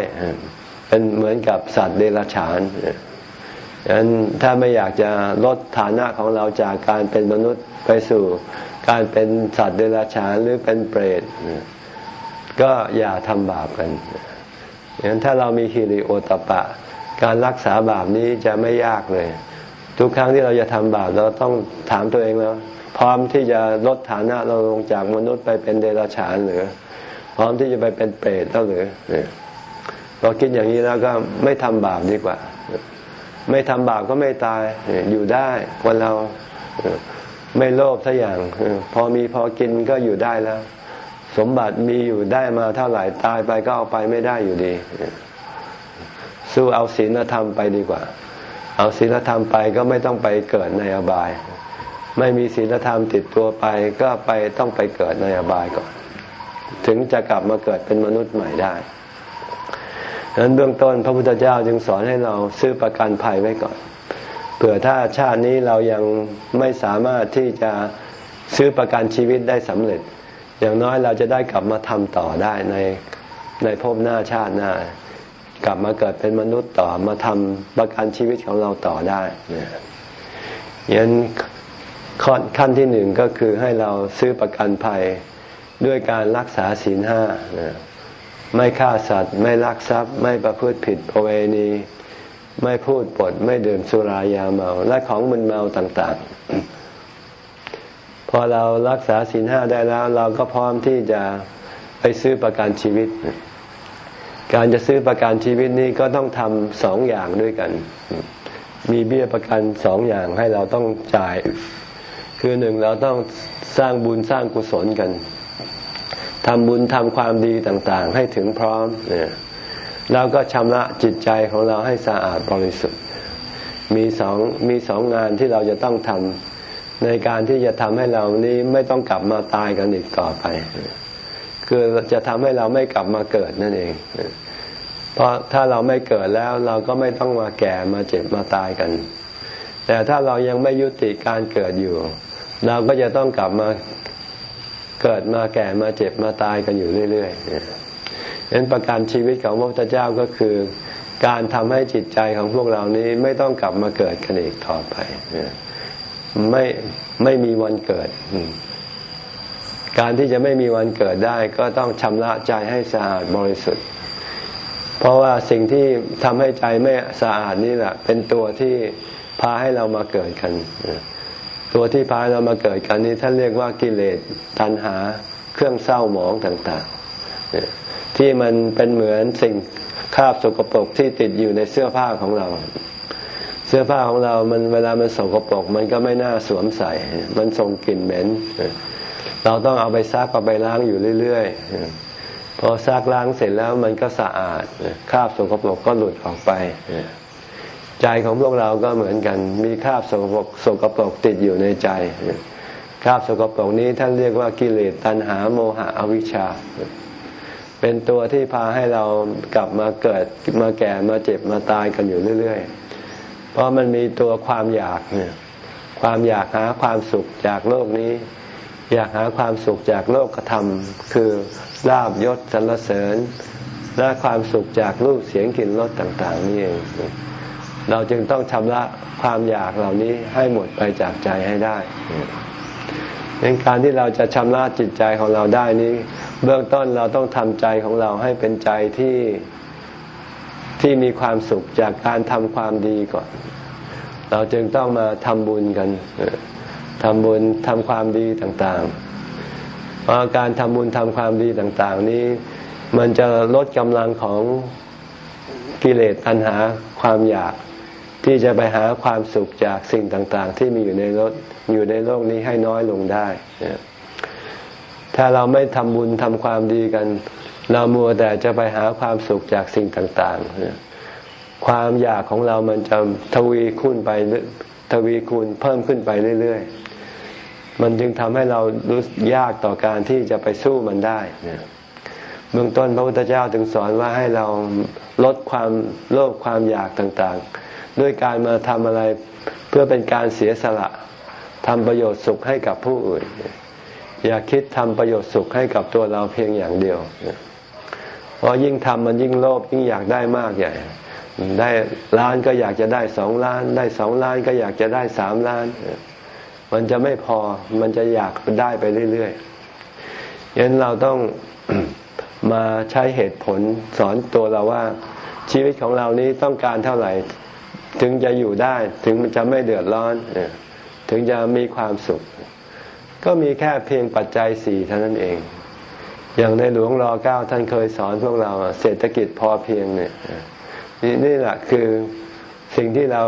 เป็นเหมือนกับสัตว์เดรัจฉานดังนั้นถ้าไม่อยากจะลดฐานะของเราจากการเป็นมนุษย์ไปสู่ การเป็นสัตว์เดรัจฉานหรือเป็นเปรต ก็อย่าทำบาปกันอย่างนั้นถ้าเรามีฮิริโอตปะ การรักษาบาปนี้จะไม่ยากเลย ทุกครั้งที่เราจะทำบาปเราต้องถามตัวเองแล้ว พร้อมที่จะลดฐานะเราลงจากมนุษย์ไปเป็นเดรัจฉานหรือ พร้อมที่จะไปเป็นเปรตแล้วหรือเราคิดอย่างนี้แล้วก็ไม่ทำบาปดีกว่า ไม่ทำบาปก็ไม่ตายอยู่ได้คนเราไม่โลภสักอย่าง พอมีพอกินก็อยู่ได้แล้ว สมบัติมีอยู่ได้มาเท่าไหร่ตายไปก็เอาไปไม่ได้อยู่ดี สู้เอาศีลธรรมไปดีกว่า เอาศีลธรรมไปก็ไม่ต้องไปเกิดในอบาย ไม่มีศีลธรรมติดตัวไปก็ไปต้องไปเกิดในอบายก่อน ถึงจะกลับมาเกิดเป็นมนุษย์ใหม่ได้ดังนั้นเบื้องต้นพระพุทธเจ้าจึงสอนให้เราซื้อประกันภัยไว้ก่อนเผื่อถ้าชาตินี้เรายังไม่สามารถที่จะซื้อประกันชีวิตได้สำเร็จ อย่างน้อยเราจะได้กลับมาทำต่อได้ในในภพหน้าชาติหน้า กลับมาเกิดเป็นมนุษย์ต่อมาทำประกันชีวิตของเราต่อได้เนี่ยยันขั้นที่หนึ่งก็คือให้เราซื้อประกันภัยด้วยการรักษาศีลห้าไม่ฆ่าสัตว์ ไม่ลักทรัพย์ ไม่ประพฤติผิดประเวณี ไม่พูดปด ไม่ดื่มสุรายาเมา และของมึนเมาต่าง ๆ อเรารักษาศีลห้าได้แล้ว เราก็พร้อมที่จะไปซื้อประกันชีวิต การจะซื้อประกันชีวิตนี้ก็ต้องทำสองอย่างด้วยกัน มีเบี้ยประกันสองอย่างให้เราต้องจ่าย คือหนึ่งเราต้องสร้างบุญสร้างกุศลกันทำบุญทำความดีต่างๆ ให้ถึงพร้อมเนี่ยแล้วก็ชำระจิตใจของเราให้สะอาดบริสุทธิ์ มีสองมีสองงานที่เราจะต้องทำ ในการที่จะทำให้เรานี้ไม่ต้องกลับมาตายกันอีกต่อไป คือจะทำให้เราไม่กลับมาเกิดนั่นเอง เพราะถ้าเราไม่เกิดแล้วเราก็ไม่ต้องมาแก่มาเจ็บมาตายกัน แต่ถ้าเรายังไม่ยุติการเกิดอยู่ เราก็จะต้องกลับมาเกิดมาแก่มาเจ็บมาตายกันอยู่เรื่อยๆเห็นประกันชีวิตของพระพุทธเจ้าก็คือ การทำให้จิตใจของพวกเรานี้ไม่ต้องกลับมาเกิดกันอีกต่อไป ไม่ไม่มีวันเกิด การที่จะไม่มีวันเกิดได้ ก็ต้องชำระใจให้สะอาดบริสุทธิ์ เพราะว่าสิ่งที่ทำให้ใจไม่สะอาดนี่แหละ เป็นตัวที่พาให้เรามาเกิดกัน ตัวที่พาเรามาเกิดกันนี้ท่านเรียกว่ากิเลสตัณหาเครื่องเศร้าหมองต่างๆ ที่มันเป็นเหมือนสิ่งคราบสกปรกที่ติดอยู่ในเสื้อผ้าของเรา เสื้อผ้าของเรามันเวลามันสกปรกมันก็ไม่น่าสวมใส่ มันส่งกลิ่นเหม็น เราต้องเอาไปซักเอาไปล้างอยู่เรื่อยๆ พอซักล้างเสร็จแล้วมันก็สะอาดคราบสกปรกก็หลุดออกไป ใจของพวกเราก็เหมือนกัน มีคราบสกปรกสกปรกติดอยู่ในใจคราบสกปรกนี้ท่านเรียกว่ากิเลสตัณหาโมหะอวิชชา เป็นตัวที่พาให้เรากลับมาเกิดมาแก่มาเจ็บมาตายกันอยู่เรื่อย ๆ เพราะมันมีตัวความอยากเนี่ยความอยากหาความสุขจากโลกนี้ อยากหาความสุขจากโลกธรรม คือลาบยศสรรเสริญ และความสุขจากรูปเสียงกลิ่นรสต่างๆนี่เองเราจึงต้องชำระความอยากเหล่านี้ให้หมดไปจากใจให้ได้ในการที่เราจะชำระจิตใจของเราได้นี้ เบื้องต้นเราต้องทำใจของเราให้เป็นใจที่ ที่มีความสุขจากการทำความดีก่อน เราจึงต้องมาทำบุญกันทำบุญทำความดีต่างๆ เพราะการทำบุญทำความดีต่างๆ นี้มันจะลดกำลังของกิเลสตัณหาความอยากที่จะไปหาความสุขจากสิ่งต่างๆ ที่มีอยู่ในรถอยู่ในโลกนี้ให้น้อยลงได้ ถ้าเราไม่ทำบุญทำความดีกัน เรามัวแต่จะไปหาความสุขจากสิ่งต่างๆ ความอยากของเรามันจะทวีคูณไปทวีคูณเพิ่มขึ้นไปเรื่อยๆ มันจึงทำให้เรารู้ยากต่อการที่จะไปสู้มันได้เบื้องต้นพระพุทธเจ้าถึงสอนว่าให้เราลดความโลภความอยากต่างๆ ด้วยการมาทำอะไรเพื่อเป็นการเสียสละทำประโยชน์สุขให้กับผู้อื่น อย่าคิดทำประโยชน์สุขให้กับตัวเราเพียงอย่างเดียว ราะยิ่งทำมันยิ่งโลภยิ่งอยากได้มากใหญ่ได้ล้านก็อยากจะได้สองล้าน ได้สองล้านก็อยากจะได้สามล้าน มันจะไม่พอมันจะอยากได้ไปเรื่อยๆยันเราต้องมาใช้เหตุผลสอนตัวเราว่า ชีวิตของเรานี้ต้องการเท่าไหร่ ถึงจะอยู่ได้ถึงมันจะไม่เดือดร้อน ถึงจะมีความสุข ก็มีแค่เพียงปัจจัยสี่เท่านั้นเอง อย่างในหลวงรอเก้าท่านเคยสอนพวกเราเศรษฐกิจพอเพียงเนี่ยนี่นี่แหละคือสิ่งที่เรา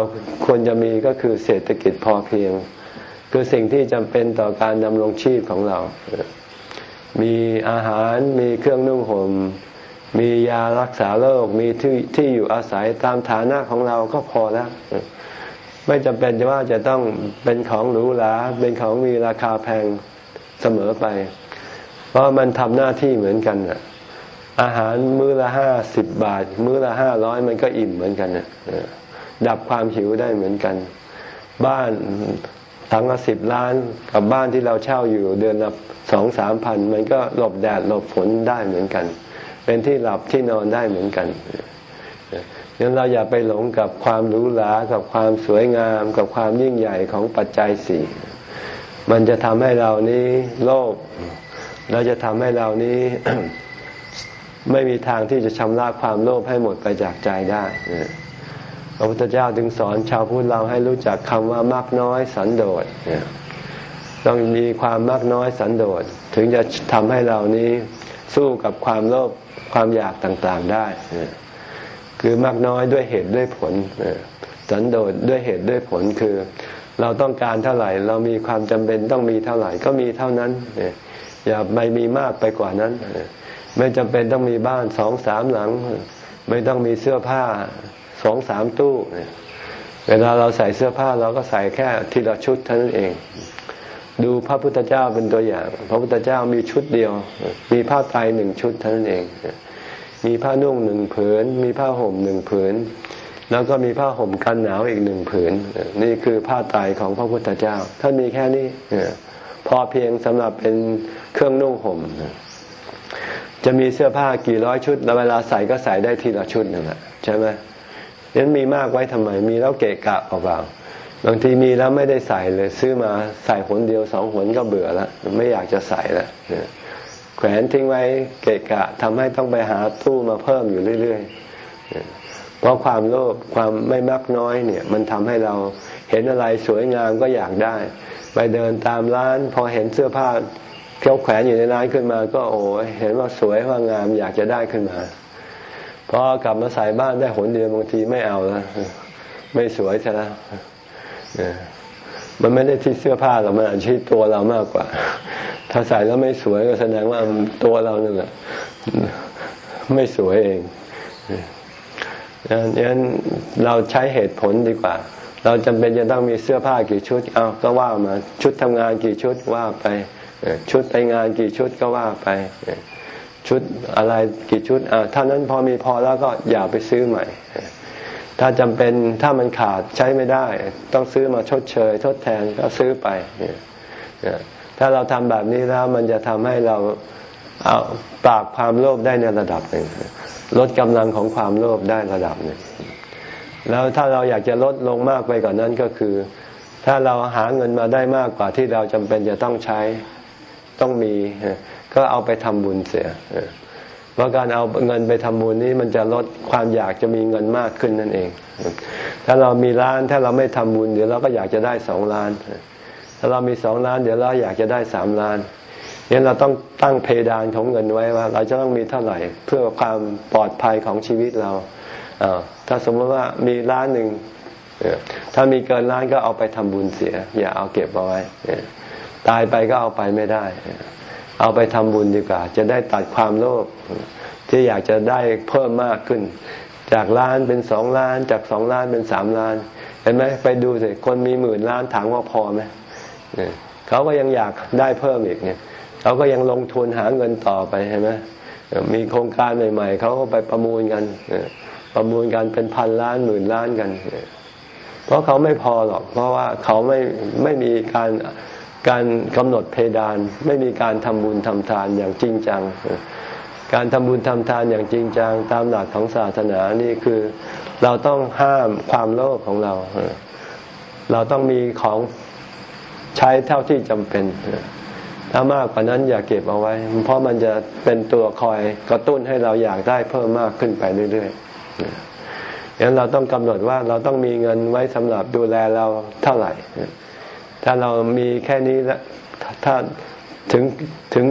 ควรจะมีก็คือเศรษฐกิจพอเพียง คือสิ่งที่จำเป็นต่อการดำรงชีพของเรา มีอาหารมีเครื่องนุ่งหม่มมียารักษาโรคมีที่ที่อยู่อาศัยตามฐานะของเราก็พอแล้วไม่จำเป็นว่าจะต้องเป็นของหรูหราเป็นของมีราคาแพงเสมอไป ราะมันทำหน้าที่เหมือนกันอะอาหารมื้อละห้าสิบบาท มื้อละห้าร้อยมันก็อิ่มเหมือนกันอะดับความหิวได้เหมือนกัน บ้านถังละสิบล้านกับบ้านที่เราเช่าอยู่เดือนละสองสามพันมันก็หลบแดดหลบฝนได้เหมือนกัน เป็นที่หลับที่นอนได้เหมือนกันยังเราอย่าไปหลงกับความหรูหรากับความสวยงาม กับความยิ่งใหญ่ของปัจจัยสี่มันจะทำให้เรานี้โลภ เราจะทำให้เรานี้ ไม่มีทางที่จะชำระความโลภให้หมดไปจากใจได้พระพุทธเจ้าจึงสอนชาวพุทธเราให้รู้จักคำว่ามากน้อยสันโดษต้องมีความมากน้อยสันโดษถึงจะทำให้เรานี้สู้กับความโลภความอยากต่างๆได้ คือมากน้อยด้วยเหตุด้วยผลสันโดษด้วยเหตุด้วยผลคือ เราต้องการเท่าไหร่ เรามีความจำเป็นต้องมีเท่าไหร่ก็มีเท่านั้น อย่าไม่มีมากไปกว่านั้น ไม่จำเป็นต้องมีบ้านสองสามหลัง ไม่ต้องมีเสื้อผ้าสองสามตู้ เวลาเราใส่เสื้อผ้าเราก็ใส่แค่ทีละชุดเท่านั้นเอง ดูพระพุทธเจ้าเป็นตัวอย่าง พระพุทธเจ้ามีชุดเดียว มีผ้าไตรหนึ่งชุดเท่านั้นเอง มีผ้านุ่งหนึ่งผืน มีผ้าห่มหนึ่งผืนแล้วก็มีผ้าห่มกันหนาวอีกหนึ่งผืน นี่คือผ้าไตรของพระพุทธเจ้า ท่านมีแค่นี้ พอเพียงสำหรับเป็นเครื่องนุ่งห่มจะมีเสื้อผ้ากี่ร้อยชุด แล้วเวลาใส่ก็ใส่ได้ทีละชุดนั่นแหละใช่ไหมนั้นมีมากไว้ทำไม มีแล้วเกะกะเปล่าบางทีมีแล้วไม่ได้ใส่เลย ซื้อมาใส่หนเดียวสองหนก็เบื่อแล้วไม่อยากจะใส่แล้วแขวนทิ้งไว้เกะกะทำให้ต้องไปหาตู้มาเพิ่มอยู่เรื่อยๆ เพราะความโลภความไม่มักน้อยเนี่ย มันทำให้เราเห็นอะไรสวยงามก็อยากได้ ไปเดินตามร้าน พอเห็นเสื้อผ้าเขาแขวนอยู่ในร้านขึ้นมา ก็โอ้ยเห็นว่าสวยว่างามอยากจะได้ขึ้นมาพอกลับมาใส่บ้านได้หนเดียวบางทีไม่เอาแล้วไม่สวยใช่แล้วมันไม่ได้ที่เสื้อผ้าหรอกมันอาจที่ตัวเรามากกว่า ถ้าใส่แล้วไม่สวยก็แสดงว่าตัวเรานึ่งอะไม่สวยเอง ดังนั้นเราใช้เหตุผลดีกว่า เราจำเป็นจะต้องมีเสื้อผ้ากี่ชุด เอาก็ว่ามาชุดทำงานกี่ชุดว่าไป ชุดไปงานกี่ชุดก็ว่าไปชุดอะไรกี่ชุดอ่าเท่านั้นพอมีพอแล้วก็อย่าไปซื้อใหม่ ถ้าจำเป็นถ้ามันขาดใช้ไม่ได้ ต้องซื้อมาชดเชย ทดแทนก็ซื้อไป ถ้าเราทำแบบนี้แล้วมันจะทำให้เราเอาปราบความโลภได้ในระดับหนึ่ง ลดกำลังของความโลภได้ระดับหนึ่งแล้วถ้าเราอยากจะลดลงมากไปกว่านนั้นก็คือ ถ้าเราหาเงินมาได้มากกว่าที่เราจำเป็นจะต้องใช้ต้องมี ก็เอาไปทำบุญเสียเพราะการเอาเงินไปทำบุญนี้มันจะลดความอยากจะมีเงินมากขึ้นนั่นเอง ถ้าเรามีล้านถ้าเราไม่ทำบุญเดี๋ยวเราก็อยากจะได้สองล้าน ถ้าเรามีสองล้าน เดี๋ยวเราอยากจะได้สามล้าน นี่เราต้องตั้งเพดานของเงินไว้ว่า เราจะต้องมีเท่าไหร่เพื่อความปลอดภัยของชีวิตเราถ้าสมมติว่ามีล้านหนึ่งถ้ามีเกินล้านก็เอาไปทำบุญเสีย อย่าเอาเก็บเอาไว้ตายไปก็เอาไปไม่ได้ เอาไปทำบุญดีกว่า จะได้ตัดความโลภที่อยากจะได้เพิ่มมากขึ้น จากล้านเป็นสองล้าน จากสองล้านเป็นสามล้าน เห็นไหมไปดูสิคนมีหมื่นล้านถามว่าพอไหมเขาก็ยังอยากได้เพิ่มอีกเนี่ย เขาก็ยังลงทุนหาเงินต่อไปเห็นไหมมีโครงการใหม่ๆเขาก็ไปประมูลกันประมูลกันเป็นพันล้านหมื่นล้านกัน เพราะเขาไม่พอหรอก เพราะว่าเขาไม่ไม่มีการการกำหนดเพดาน ไม่มีการทำบุญทำทานอย่างจริงจัง การทำบุญทำทานอย่างจริงจัง ตามหลักของศาสนานี่คือ เราต้องห้ามความโลภของเรา เราต้องมีของใช้เท่าที่จำเป็น ถ้ามากกว่านั้นอย่าเก็บเอาไว้ เพราะมันจะเป็นตัวคอยกระตุ้นให้เราอยากได้เพิ่มมากขึ้นไปเรื่อยๆดังนั้นเราต้องกำหนดว่าเราต้องมีเงินไว้สำหรับดูแลเราเท่าไหร่ ถ้าเรามีแค่นี้แล้วถ้าถึงถึง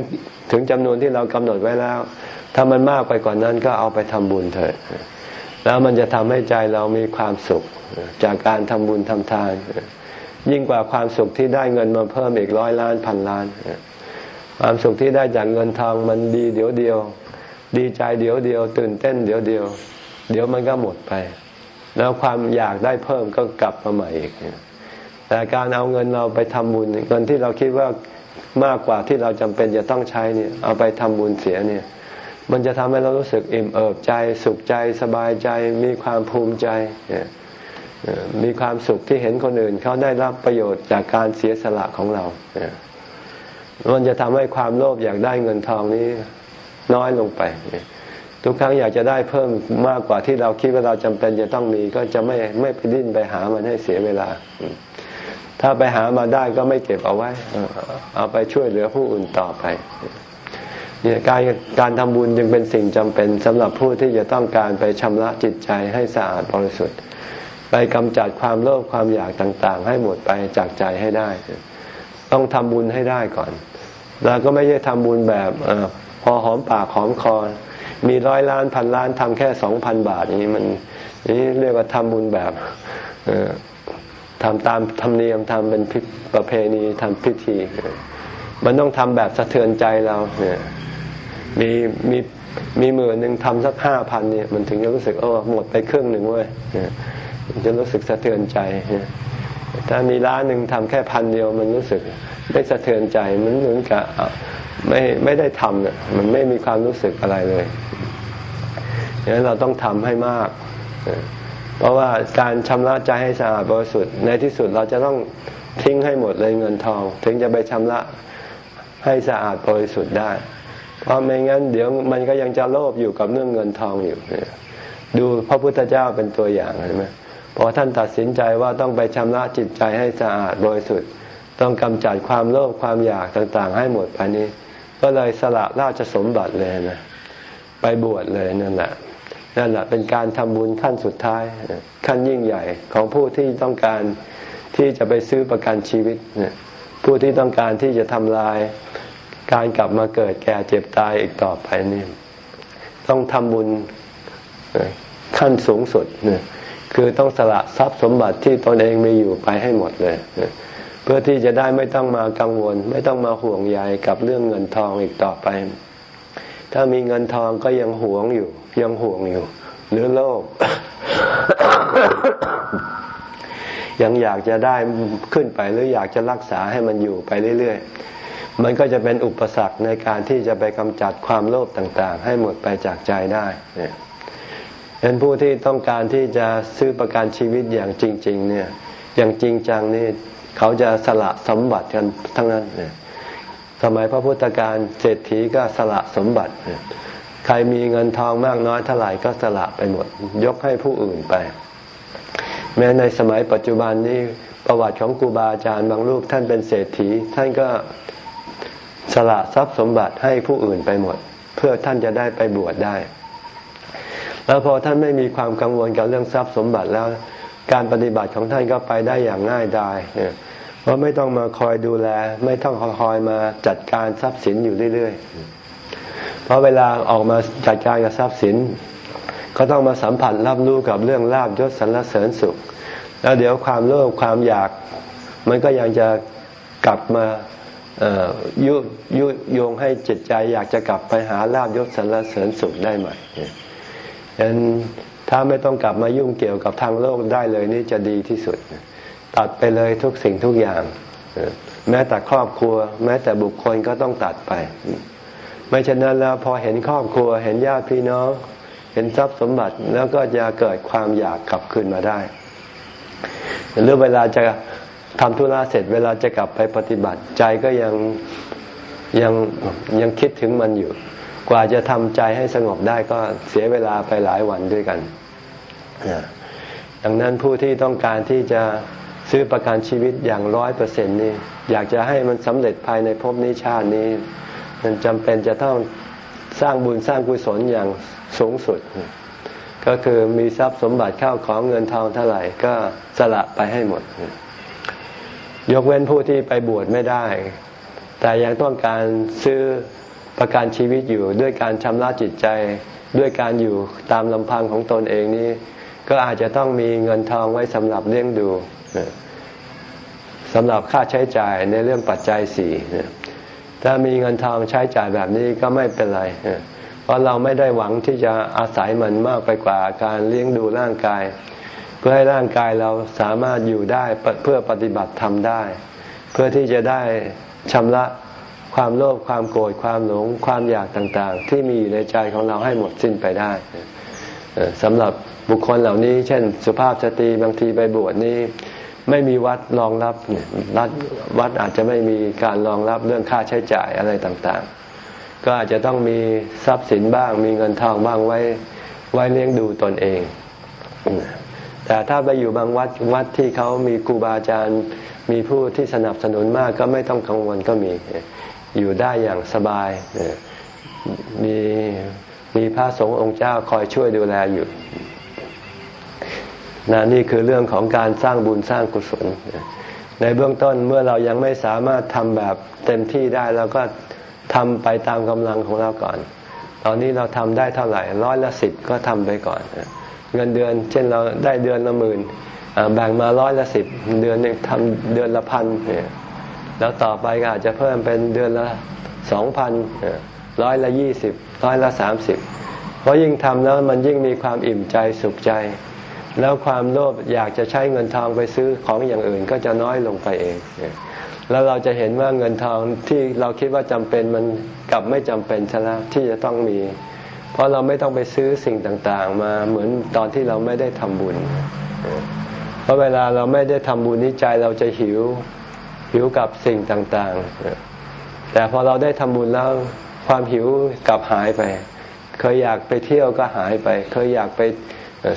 ถึงจำนวนที่เรากำหนดไว้แล้ว ถ้ามันมากไปกว่านนั้นก็เอาไปทำบุญเถิดแล้วมันจะทำให้ใจเรามีความสุขจากการทำบุญทำทาน ยิ่งกว่าความสุขที่ได้เงินมาเพิ่มอีกร้อยล้านพันล้าน ความสุขที่ได้จากเงินทองมันดีเดี๋ยวเดียว ดีใจเดี๋ยวเดียว ตื่นเต้นเดี๋ยวเดียว เดี๋ยวมันก็หมดไป แล้วความอยากได้เพิ่มก็กลับมาใหม่อีกแต่การเอาเงินเราไปทำบุญเงินที่เราคิดว่ามากกว่าที่เราจำเป็นจะต้องใช้เนี่ย เอาไปทำบุญเสียเนี่ย มันจะทำให้เรารู้สึกอิ่มเอิบใจ สุขใจสบายใจมีความภูมิใจ มีความสุขที่เห็นคนอื่นเขาได้รับประโยชน์จากการเสียสละของเรามันจะทำให้ความโลภอยากได้เงินทองนี้น้อยลงไป ทุกครั้งอยากจะได้เพิ่มมากกว่าที่เราคิดว่าเราจำเป็นจะต้องมีก็จะไม่ไม่ไปดิ้นไปหามันให้เสียเวลา ถ้าไปหามาได้ก็ไม่เก็บเอาไว้ เอาไปช่วยเหลือผู้อื่นต่อไปเนี่ยการการทำบุญจึงเป็นสิ่งจำเป็นสำหรับผู้ที่จะต้องการไปชำระจิตใจให้สะอาดบริสุทธิ์ ไปกำจัดความโลภความอยากต่างๆ ให้หมดไปจากใจให้ได้ ต้องทำบุญให้ได้ก่อน แล้วก็ไม่ใช่ทำบุญแบบอพอหอมปากหอมคอ มีร้อยล้านพันล้านทำแค่สองพันบาทนี้มันนี่เรียกว่าทำบุญแบบทำตามธรรมเนียมทำเป็นประเพณีทำพิธี มันต้องทำแบบสะเทือนใจเราเนี่ยมีมีมีหมื่นหนึ่งทำสักห้าพันเนี่ยมันถึงจะรู้สึกโอ้หมดไปครึ่งหนึ่งเว้ย จะรู้สึกสะเทือนใจถ้ามีร้านหนึ่งทำแค่พันเดียวมันรู้สึกไม่สะเทือนใจมันเหมือนกับไม่ไม่ได้ทำเนี่ยมันไม่มีความรู้สึกอะไรเลยดังนั้นเราต้องทำให้มาก เพราะว่าการชำระใจให้สะอาดบริสุทธิ์ในที่สุดเราจะต้องทิ้งให้หมดเลยเงินทอง ถึงจะไปชำระให้สะอาดบริสุทธิ์ได้ เพราะไม่งั้น เดี๋ยวมันก็ยังจะโลภอยู่กับเรื่องเงินทองอยู่ ดูพระพุทธเจ้าเป็นตัวอย่างเห็นไหม พอท่านตัดสินใจว่าต้องไปชำระจิตใจให้สะอาดบริสุทธิ์ต้องกำจัดความโลภความอยากต่างๆ ให้หมดภายนี้ ก็เลยสละราชสมบัติเลยนะไปบวชเลยนั่นแหละนั่นแหละเป็นการทำบุญขั้นสุดท้าย ขั้นยิ่งใหญ่ของผู้ที่ต้องการที่จะไปซื้อประกันชีวิตผู้ที่ต้องการที่จะทำลายการกลับมาเกิดแก่เจ็บตายอีกต่อไปนี่ต้องทำบุญขั้นสูงสุดเนี่ย คือต้องสละทรัพย์สมบัติที่ตนเองมีอยู่ไปให้หมดเลย เพื่อที่จะได้ไม่ต้องมากังวล ไม่ต้องมาห่วงใยกับเรื่องเงินทองอีกต่อไป ถ้ามีเงินทองก็ยังห่วงอยู่ ยังห่วงอยู่ หรือโลภยังอยากจะได้ขึ้นไปหรืออยากจะรักษาให้มันอยู่ไปเรื่อยๆ มันก็จะเป็นอุปสรรคในการที่จะไปกำจัดความโลภต่างๆ ให้หมดไปจากใจได้เนี่ย เป็นผู้ที่ต้องการที่จะซื้อประกันชีวิตอย่างจริง ๆ เนี่ย อย่างจริงจังนี่เขาจะสละสมบัติกันทั้งนั้นเนี่ยสมัยพระพุทธการเศรษฐีก็สละสมบัติ ใครมีเงินทองมากน้อยเท่าไหร่ก็สละไปหมด ยกให้ผู้อื่นไป แม้ในสมัยปัจจุบันนี้ประวัติของครูบาอาจารย์บางรูปท่านเป็นเศรษฐี ท่านก็สละทรัพย์สมบัติให้ผู้อื่นไปหมด เพื่อท่านจะได้ไปบวชได้ แล้วพอท่านไม่มีความกังวลกับเรื่องทรัพย์สมบัติแล้ว การปฏิบัติของท่านก็ไปได้อย่างง่ายดายเพราะไม่ต้องมาคอยดูแล ไม่ต้องคอยมาจัดการทรัพย์สินอยู่เรื่อยๆ เพราะเวลาออกมาจัดการกับทรัพย์สิน ก็ต้องมาสัมผัสรับรู้กับเรื่องลาบยศสรรเสริญสุข แล้วเดี๋ยวความโลภความอยาก มันก็ยังจะกลับมายุยุโยงให้จิตใจอยากจะกลับไปหาลาบยศสรรเสริญสุขได้ใหม่ ฉะนั้นถ้าไม่ต้องกลับมายุ่งเกี่ยวกับทางโลกได้เลยนี่จะดีที่สุด ตัดไปเลยทุกสิ่งทุกอย่าง แม้แต่ครอบครัว แม้แต่บุคคลก็ต้องตัดไป ไม่เช่นนั้นแล้วพอเห็นครอบครัว เห็นญาติพี่น้องเห็นทรัพย์สมบัติแล้วก็จะเกิดความอยากกลับคืนมาได้หรือเวลาจะทำธุระเสร็จเวลาจะกลับไปปฏิบัติใจก็ยังยังยังคิดถึงมันอยู่ กว่าจะทำใจให้สงบได้ก็เสียเวลาไปหลายวันด้วยกันดังนั้นผู้ที่ต้องการที่จะซื้อประกันชีวิตอย่างร้อยเปอร์เซ็นต์นี่อยากจะให้มันสำเร็จภายในภพนี้ชาตินี้ มันจำเป็นจะต้องสร้างบุญสร้างกุศลอย่างสูงสุด ก็คือมีทรัพย์สมบัติเข้าของเงินทองเท่าไหร่ก็สละไปให้หมด ยกเว้นผู้ที่ไปบวชไม่ได้ แต่ยังต้องการซื้อ ประกันชีวิตอยู่ด้วยการชำระจิตใจ ด้วยการอยู่ตามลำพังของตนเองนี้ ก็อาจจะต้องมีเงินทองไว้สำหรับเลี้ยงดูสำหรับค่าใช้จ่ายในเรื่องปัจจัยสี่ถ้ามีเงินทองใช้จ่ายแบบนี้ก็ไม่เป็นไร เพราะเราไม่ได้หวังที่จะอาศัยมันมากไปกว่าการเลี้ยงดูร่างกาย เพื่อให้ร่างกายเราสามารถอยู่ได้เพื่อปฏิบัติทำได้ เพื่อที่จะได้ชำระ ความโลภความโกรธความหลงความอยากต่างๆ ที่มีอยู่ในใจของเราให้หมดสิ้นไปได้สำหรับบุคคลเหล่านี้ เช่น สุภาพสตรีบางทีไปบวชนี่ไม่มีวัดรองรับวัดวัดอาจจะไม่มีการรองรับเรื่องค่าใช้จ่ายอะไรต่างๆ ก็อาจจะต้องมีทรัพย์สินบ้าง มีเงินทองบ้างไว้ไว้เลี้ยงดูตนเอง แต่ถ้าไปอยู่บางวัดวัดที่เขามีครูบาอาจารย์ มีผู้ที่สนับสนุนมากก็ไม่ต้องกังวลก็มี อยู่ได้อย่างสบายมีมีพระสงฆ์องค์เจ้าคอยช่วยดูแลอยู่นะนี่คือเรื่องของการสร้างบุญสร้างกุศล ในเบื้องต้นเมื่อเรายังไม่สามารถทำแบบเต็มที่ได้เราก็ทำไปตามกำลังของเราก่อน ตอนนี้เราทำได้เท่าไหร่ร้อยละสิบก็ทำไปก่อน เงินเดือน เช่นเราได้เดือนละหมื่นแบ่งมาร้อยละสิบเดือนหนึ่งทำเดือนละพันเนี่ย แล้วต่อไปก็อาจจะเพิ่มเป็นเดือนละสองพันร้อยละยี่สิบร้อยละสามสิบเพราะยิ่งทำแล้วมันยิ่งมีความอิ่มใจสุขใจ แล้วความโลภอยากจะใช้เงินทองไปซื้อของอย่างอื่นก็จะน้อยลงไปเอง แล้วเราจะเห็นว่าเงินทองที่เราคิดว่าจำเป็นมันกลับไม่จำเป็นซะแล้วที่จะต้องมี เพราะเราไม่ต้องไปซื้อสิ่งต่างๆ มาเหมือนตอนที่เราไม่ได้ทำบุญ เพราะเวลาเราไม่ได้ทำบุญนี้ใจเราจะหิว หิวกับสิ่งต่างๆ แต่พอเราได้ทำบุญแล้วความหิวกลับหายไป เคยอยากไปเที่ยวก็หายไป เคยอยากไป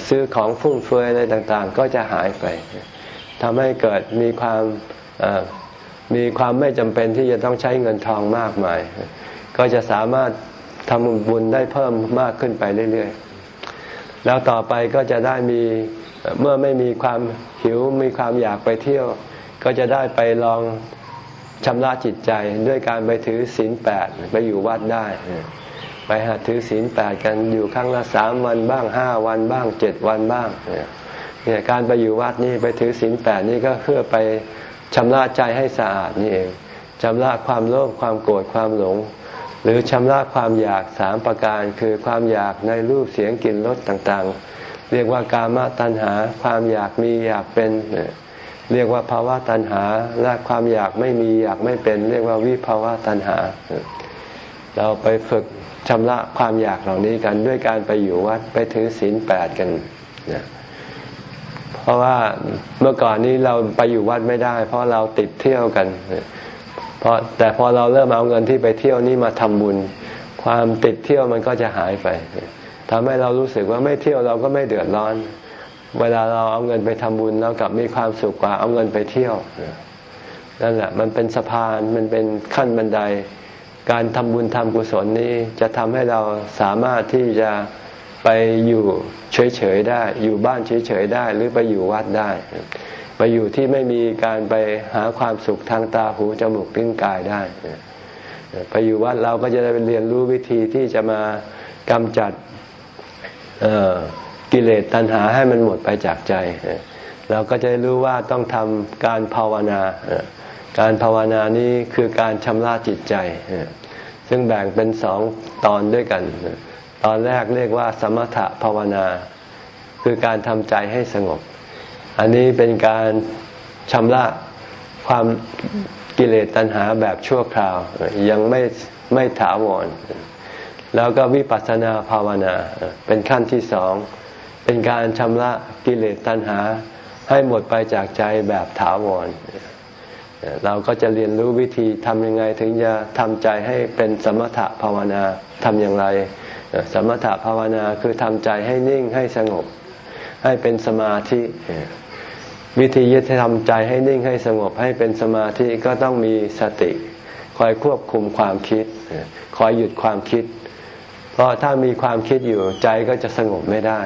ซื้อของฟุ่มเฟือยอะไรต่างๆ ก็จะหายไปทำให้เกิดมีความมีความไม่จำเป็นที่จะต้องใช้เงินทองมากมาย ก็จะสามารถทำบุญได้เพิ่มมากขึ้นไปเรื่อยๆ แล้วต่อไปก็จะได้มีเมื่อไม่มีความหิวมีความอยากไปเที่ยว ก็จะได้ไปลองชำระจิตใจด้วยการไปถือศีลแปดไปอยู่วัดได้ ไปหาถือศีลแปดกันอยู่ครั้งละสามวันบ้างห้าวันบ้างเจ็ดวันบ้างเนี่ยการไปอยู่วัดนี่ไปถือศีลแปดนี่ก็เพื่อไปชำระใจให้สะอาดนี่เองชำระความโลภความโกรธความหลง หรือชำระความอยากสามประการคือความอยากในรูปเสียงกลิ่นรสต่างๆ เรียกว่ากามตัณหาความอยากมีอยากเป็น เรียกว่าภาวะตัณหา และความอยากไม่มีอยากไม่เป็น เรียกว่าวิภาวะตัณหา เราไปฝึกชำระความอยากเหล่านี้กันด้วยการไปอยู่วัดไปถือศีลแปดกันนะเพราะว่าเมื่อก่อนนี้เราไปอยู่วัดไม่ได้ เพราะเราติดเที่ยวกันเพราะแต่พอเราเริ่มเอาเงินที่ไปเที่ยวนี้มาทำบุญ ความติดเที่ยวมันก็จะหายไปทำให้เรารู้สึกว่าไม่เที่ยวเราก็ไม่เดือดร้อน เวลาเราเอาเงินไปทำบุญเรากลับมีความสุขกว่าเอาเงินไปเที่ยวนั่นแหละมันเป็นสะพานมันเป็นขั้นบันได การทำบุญทำกุศลนี้จะทำให้เราสามารถที่จะไปอยู่เฉยๆได้ อยู่บ้านเฉยๆได้ หรือไปอยู่วัดได้ ไปอยู่ที่ไม่มีการไปหาความสุขทางตาหูจมูกลิ้นกายได้ไปอยู่วัดเราก็จะได้เรียนรู้วิธีที่จะมากำจัด กิเลสตัณหาให้มันหมดไปจากใจ เราก็จะรู้ว่าต้องทำการภาวนา การภาวนานี้คือการชำระจิตใจ ซึ่งแบ่งเป็นสองตอนด้วยกัน ตอนแรกเรียกว่า สมถภาวนา คือการทำใจให้สงบ อันนี้เป็นการชำระความกิเลสตัณหาแบบชั่วคราว ยังไม่ไม่ถาวรแล้วก็วิปัสสนาภาวนาเป็นขั้นที่สอง เป็นการชำระกิเลสตัณหาให้หมดไปจากใจแบบถาวร เราก็จะเรียนรู้วิธีทำยังไงถึงจะทำใจให้เป็นสมถะภาวนาทำอย่างไร สมถะภาวนาคือทำใจให้นิ่งให้สงบ ให้เป็นสมาธิ วิธียึดทำใจให้นิ่งให้สงบให้เป็นสมาธิก็ต้องมีสติ คอยควบคุมความคิด คอยหยุดความคิด เพราะถ้ามีความคิดอยู่ใจก็จะสงบไม่ได้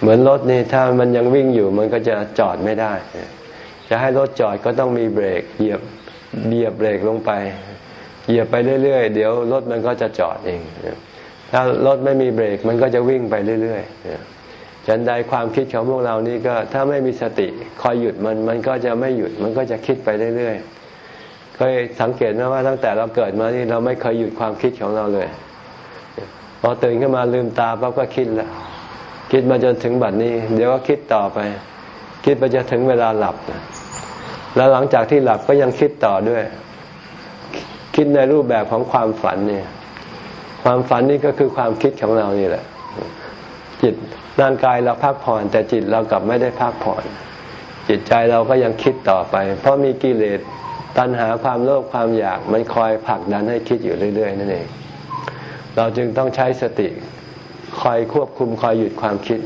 เหมือนรถนี่ถ้ามันยังวิ่งอยู่มันก็จะจอดไม่ได้ จะให้รถจอดก็ต้องมีเบรกเหยียบเหยียบเบรกลงไป เหยียบไปเรื่อยๆ เดี๋ยวรถมันก็จะจอดเอง ถ้ารถไม่มีเบรกมันก็จะวิ่งไปเรื่อยๆฉันใดความคิดของพวกเรานี่ก็ถ้าไม่มีสติคอยหยุดมันมันก็จะไม่หยุดมันก็จะคิดไปเรื่อยๆเคยสังเกตไหมว่าตั้งแต่เราเกิดมานี่เราไม่เคยหยุดความคิดของเราเลยพอตื่นขึ้นมาลืมตาปั๊บก็คิดแล้ว คิดมาจนถึงบัดนี้ เดี๋ยวก็คิดต่อไป คิดไปจะถึงเวลาหลับ แล้วหลังจากที่หลับก็ยังคิดต่อด้วย คิดในรูปแบบของความฝันเนี่ย ความฝันนี่ก็คือความคิดของเรานี่แหละ จิตร่างกายเราพักผ่อน แต่จิตเรากลับไม่ได้พักผ่อน จิตใจเราก็ยังคิดต่อไป เพราะมีกิเลสตัณหาความโลภความอยากมันคอยผลักดันให้คิดอยู่เรื่อยๆนั่นเอง เราจึงต้องใช้สติ คอยควบคุมคอยหยุดความคิด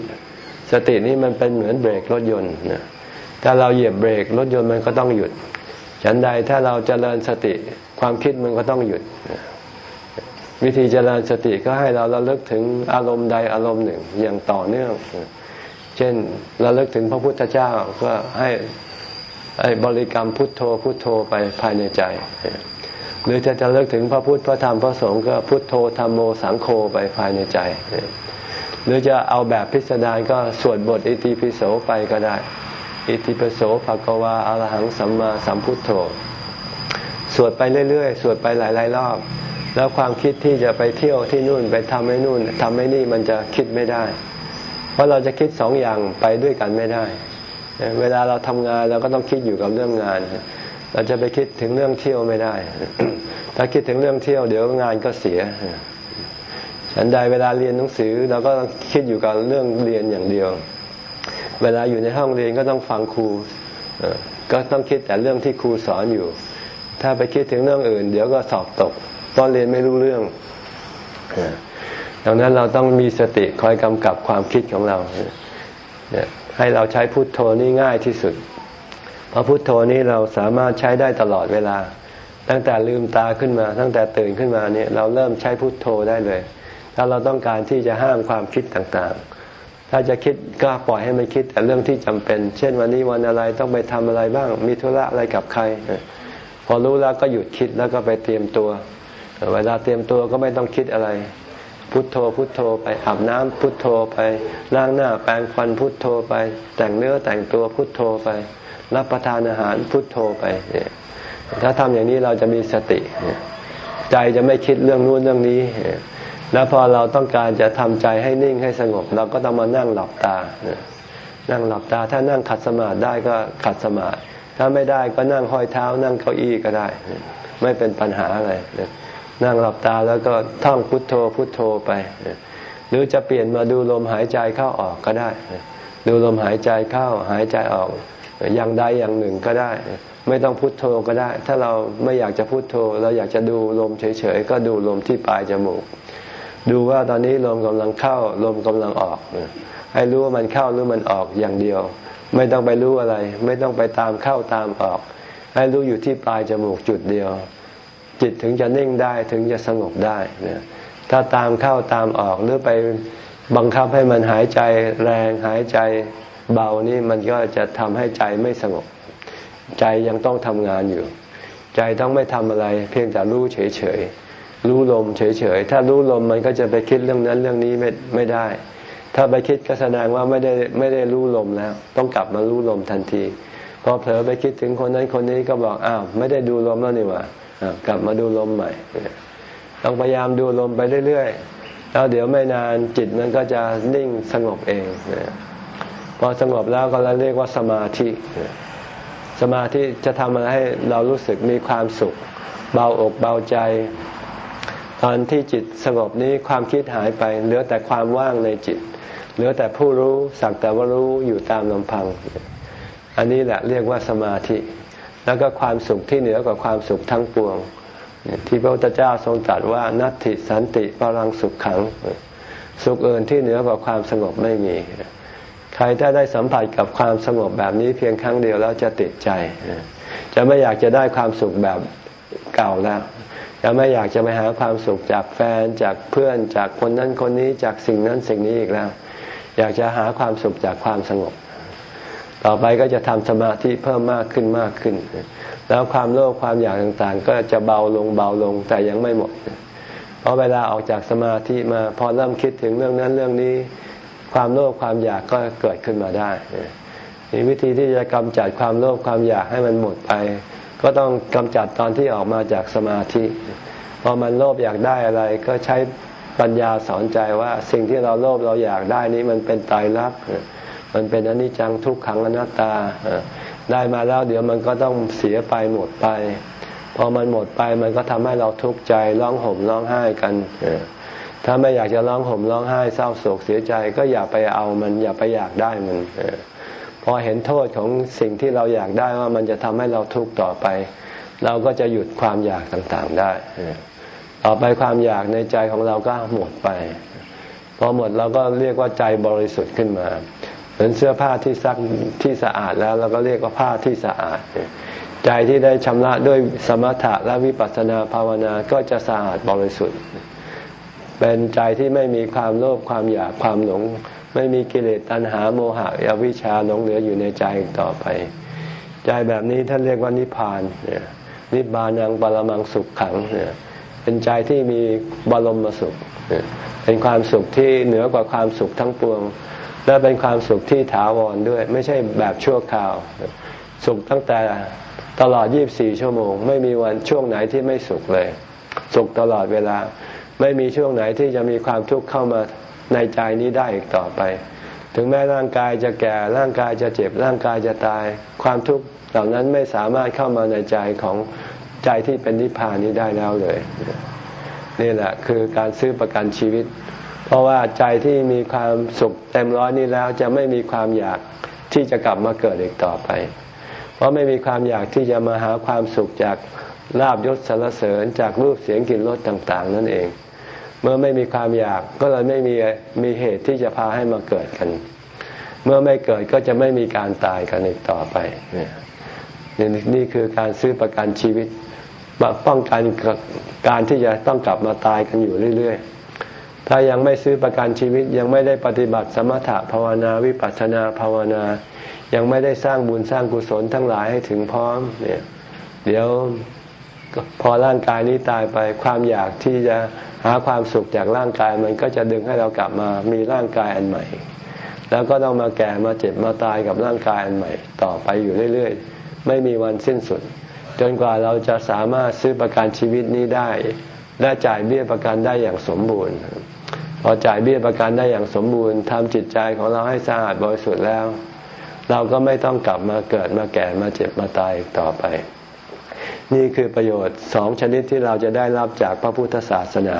สตินี้มันเป็นเหมือนเบรกรถยนต์นะถ้าเราเหยียบเบรกรถยนต์มันก็ต้องหยุด ฉันใดถ้าเราจเจริญสติความคิดมันก็ต้องหยุด วิธีเจริญสติก็ให้เราเราเลิกถึงอารมณ์ใดอารมณ์หนึ่งอย่างต่อเนื่อง เช่นเราเลิกถึงพระพุทธเจ้าก็ให้บริกรรมพุทโธพุทโธไปภายในใจ หรือจะจะเลิกถึงพระพุทธพระธรรมพระสงฆ์ก็พุทโธธรรมโมสังโฆไปภายในใจ หรือจะเอาแบบพิสดารก็สวดบทอิติปิโสไปก็ได้ อิติปิโสภะกวาอรหังสัมมาสัมพุทโธสวดไปเรื่อยๆ สวดไปหลายๆรอบ แล้วความคิดที่จะไปเที่ยวที่นู่นไปทำให้นู่นทำให้นี่มันจะคิดไม่ได้ เพราะเราจะคิดสองอย่างไปด้วยกันไม่ได้ เวลาเราทำงานเราก็ต้องคิดอยู่กับเรื่องงาน เราจะไปคิดถึงเรื่องเที่ยวไม่ได้ ถ้าคิดถึงเรื่องเที่ยวเดี๋ยวงานก็เสียฉันใดเวลาเรียนหนังสือเราก็คิดอยู่กับเรื่องเรียนอย่างเดียว เวลาอยู่ในห้องเรียนก็ต้องฟังครูก็ต้องคิดแต่เรื่องที่ครูสอนอยู่ ถ้าไปคิดถึงเรื่องอื่น เดี๋ยวก็สอบตกเพราะเรียนไม่รู้เรื่องดังนั้นเราต้องมีสติคอยกำกับความคิดของเราให้เราใช้พุทโธนี่ง่ายที่สุด พระพุทโธนี้เราสามารถใช้ได้ตลอดเวลา ตั้งแต่ลืมตาขึ้นมา ตั้งแต่ตื่นขึ้นมาเนี่ยเราเริ่มใช้พุทโธได้เลย ถ้าเราต้องการที่จะห้ามความคิดต่างๆ ถ้าจะคิดก็ปล่อยให้มันคิดแต่เรื่องที่จำเป็น เช่นวันนี้วันอะไรต้องไปทำอะไรบ้าง มีธุระอะไรกับใคร พอรู้แล้วก็หยุดคิดแล้วก็ไปเตรียมตัว เวลาเตรียมตัวก็ไม่ต้องคิดอะไรพุทโธพุทโธไปอาบน้ำพุทโธไปล้างหน้าแปรงฟันพุทโธไป แต่งเนื้อแต่งตัวพุทโธไป รับประทานอาหารพุทโธไปถ้าทำอย่างนี้เราจะมีสติ ใจจะไม่คิดเรื่องนู้นเรื่องนี้ แล้วพอเราต้องการจะทำใจให้นิ่งให้สงบ เราก็ต้องมานั่งหลับตา นั่งหลับตาถ้านั่งขัดสมาธิได้ก็ขัดสมาธิถ้าไม่ได้ก็นั่งห้อยเท้า นั่งเก้าอี้ก็ได้ ไม่เป็นปัญหาอะไรนั่งหลับตาแล้วก็ท่องพุทโธพุทโธไป หรือจะเปลี่ยนมาดูลมหายใจเข้าออกก็ได้ ดูลมหายใจเข้าหายใจออก อย่างใดอย่างหนึ่งก็ได้ ไม่ต้องพุทโธก็ได้ ถ้าเราไม่อยากจะพุทโธ เราอยากจะดูลมเฉยๆก็ดูลมที่ปลายจมูก ดูว่าตอนนี้ลมกำลังเข้าลมกำลังออกให้รู้ว่ามันเข้าหรือมันออกอย่างเดียว ไม่ต้องไปรู้อะไร ไม่ต้องไปตามเข้าตามออก ให้รู้อยู่ที่ปลายจมูกจุดเดียว จิตถึงจะนิ่งได้ถึงจะสงบได้เนี่ยถ้าตามเข้าตามออกหรือไปบังคับให้มันหายใจแรงหายใจ เบานี่มันก็จะทำให้ใจไม่สงบ ใจยังต้องทำงานอยู่ ใจต้องไม่ทำอะไร เพียงแต่รู้เฉยๆรู้ลมเฉยๆถ้ารู้ลมมันก็จะไปคิดเรื่องนั้นเรื่องนี้ไม่ไม่ได้ ถ้าไปคิดก็แสดงว่าไม่ได้ไม่ได้รู้ลมแล้ว ต้องกลับมารู้ลมทันทีพอเผลอไปคิดถึงคนนั้นคนนี้ก็บอกอ้าวไม่ได้ดูลมแล้วนี่หว่ากลับมาดูลมใหม่ต้องพยายามดูลมไปเรื่อยๆแล้วเดี๋ยวไม่นานจิตมันก็จะนิ่งสงบเอง พอสงบแล้วก็เราเรียกว่าสมาธิ สมาธิจะทำให้เรารู้สึกมีความสุข เบาอกเบาใจ ตอนที่จิตสงบนี้ความคิดหายไป เหลือแต่ความว่างในจิต เหลือแต่ผู้รู้สักแต่ว่ารู้อยู่ตามลำพัง อันนี้แหละเรียกว่าสมาธิ แล้วก็ความสุขที่เหนือกว่าความสุขทั้งปวงที่พระพุทธเจ้าทรงตรัสว่านัตติสันติปรังสุขขัง สุขเอื่นที่เหนือกว่าความสงบไม่มี ใครถ้าได้สัมผัสกับความสงบแบบนี้เพียงครั้งเดียวแล้วจะติดใจ จะไม่อยากจะได้ความสุขแบบเก่าแล้ว จะไม่อยากจะไปหาความสุขจากแฟนจากเพื่อนจากคนนั้นคนนี้จากสิ่งนั้นสิ่งนี้อีกแล้ว อยากจะหาความสุขจากความสงบ ต่อไปก็จะทำสมาธิเพิ่มมากขึ้นมากขึ้น แล้วความโลภความอยากต่างๆ ก็จะเบาลงเบาลงแต่ยังไม่หมดเพราะเวลาออกจากสมาธิมาพอเริ่มคิดถึงเรื่องนั้นเรื่องนี้ ความโลภความอยากก็เกิดขึ้นมาได้มีวิธีที่จะกำจัดความโลภความอยากให้มันหมดไป ก็ต้องกำจัดตอนที่ออกมาจากสมาธิ พอมันโลภอยากได้อะไรก็ใช้ปัญญาสอนใจว่าสิ่งที่เราโลภเราอยากได้นี้มันเป็นตายรัก มันเป็นอนิจจังทุกขังอนัตตา ได้มาแล้วเดี๋ยวมันก็ต้องเสียไปหมดไป พอมันหมดไปมันก็ทำให้เราทุกข์ใจร้องห่มร้องไห้กัน ถ้าไม่อยากจะร้องห่มร้องไห้เศร้าโศกเสียใจ ก็อย่าไปเอามันอย่าไปอยากได้มันพอเห็นโทษของสิ่งที่เราอยากได้ว่ามันจะทำให้เราทุกข์ต่อไป เราก็จะหยุดความอยากต่างๆได้ต่อไปความอยากในใจของเราก็หมดไป พอหมดเราก็เรียกว่าใจบริสุทธิ์ขึ้นมาเหมือนเสื้อผ้าที่ซักที่สะอาดแล้วเราก็เรียกว่าผ้าที่สะอาด ใจที่ได้ชำระด้วยสมถะและวิปัสสนาภาวนาก็จะสะอาดบริสุทธิ์ เป็นใจที่ไม่มีความโลภความอยากความหลง ไม่มีกิเลสตัณหาโมหะอวิชชาหลงเหลืออยู่ในใจต่อไป ใจแบบนี้ท่านเรียกว่านิพพานเนี่ยนิบานังบาลมังสุขขังเนี่ยเป็นใจที่มีบรมสุข เป็นความสุขที่เหนือกว่าความสุขทั้งปวง และเป็นความสุขที่ถาวรด้วย ไม่ใช่แบบชั่วคราว สุขตั้งแต่ตลอด 24 ชั่วโมง ไม่มีวันช่วงไหนที่ไม่สุขเลย สุขตลอดเวลา ไม่มีช่วงไหนที่จะมีความทุกข์เข้ามาในใจนี้ได้อีกต่อไป ถึงแม้ร่างกายจะแก่ร่างกายจะเจ็บร่างกายจะตาย ความทุกข์เหล่านั้นไม่สามารถเข้ามาในใจของใจที่เป็นนิพพานนี้ได้แล้วเลย นี่แหละคือการซื้อประกันชีวิต เพราะว่าใจที่มีความสุขเต็มร้อยนี้แล้วจะไม่มีความอยากที่จะกลับมาเกิดอีกต่อไป เพราะไม่มีความอยากที่จะมาหาความสุขจากลาบยศสารเสริญจากรูปเสียงกลิ่นรสต่าง ๆ นั่นเอง เมื่อไม่มีความอยากก็เลยไม่มีมีเหตุที่จะพาให้มาเกิดกัน เมื่อไม่เกิดก็จะไม่มีการตายกันอีกต่อไปนี่นี่คือการซื้อประกันชีวิตป้องกันการที่จะต้องกลับมาตายกันอยู่เรื่อยๆ ถ้ายังไม่ซื้อประกันชีวิตยังไม่ได้ปฏิบัติสมถะภาวนาวิปัสสนาภาวนา ยังไม่ได้สร้างบุญสร้างกุศลทั้งหลายให้ถึงพร้อมเนี่ย เดี๋ยวพอร่างกายนี้ตายไปความอยากที่จะ หาความสุขจากร่างกายมันก็จะดึงให้เรากลับมามีร่างกายอันใหม่ แล้วก็ต้องมาแก่มาเจ็บมาตายกับร่างกายอันใหม่ ต่อไปอยู่เรื่อยๆ ไม่มีวันสิ้นสุด จนกว่าเราจะสามารถซื้อประกันชีวิตนี้ได้ และจ่ายเบี้ยประกันได้อย่างสมบูรณ์พอจ่ายเบี้ยประกันได้อย่างสมบูรณ์ทำจิตใจของเราให้สะอาดบริสุทธิ์แล้ว เราก็ไม่ต้องกลับมาเกิดมาแก่มาเจ็บมาตายต่อไป นี่คือประโยชน์สองชนิดที่เราจะได้รับจากพระพุทธศาสนา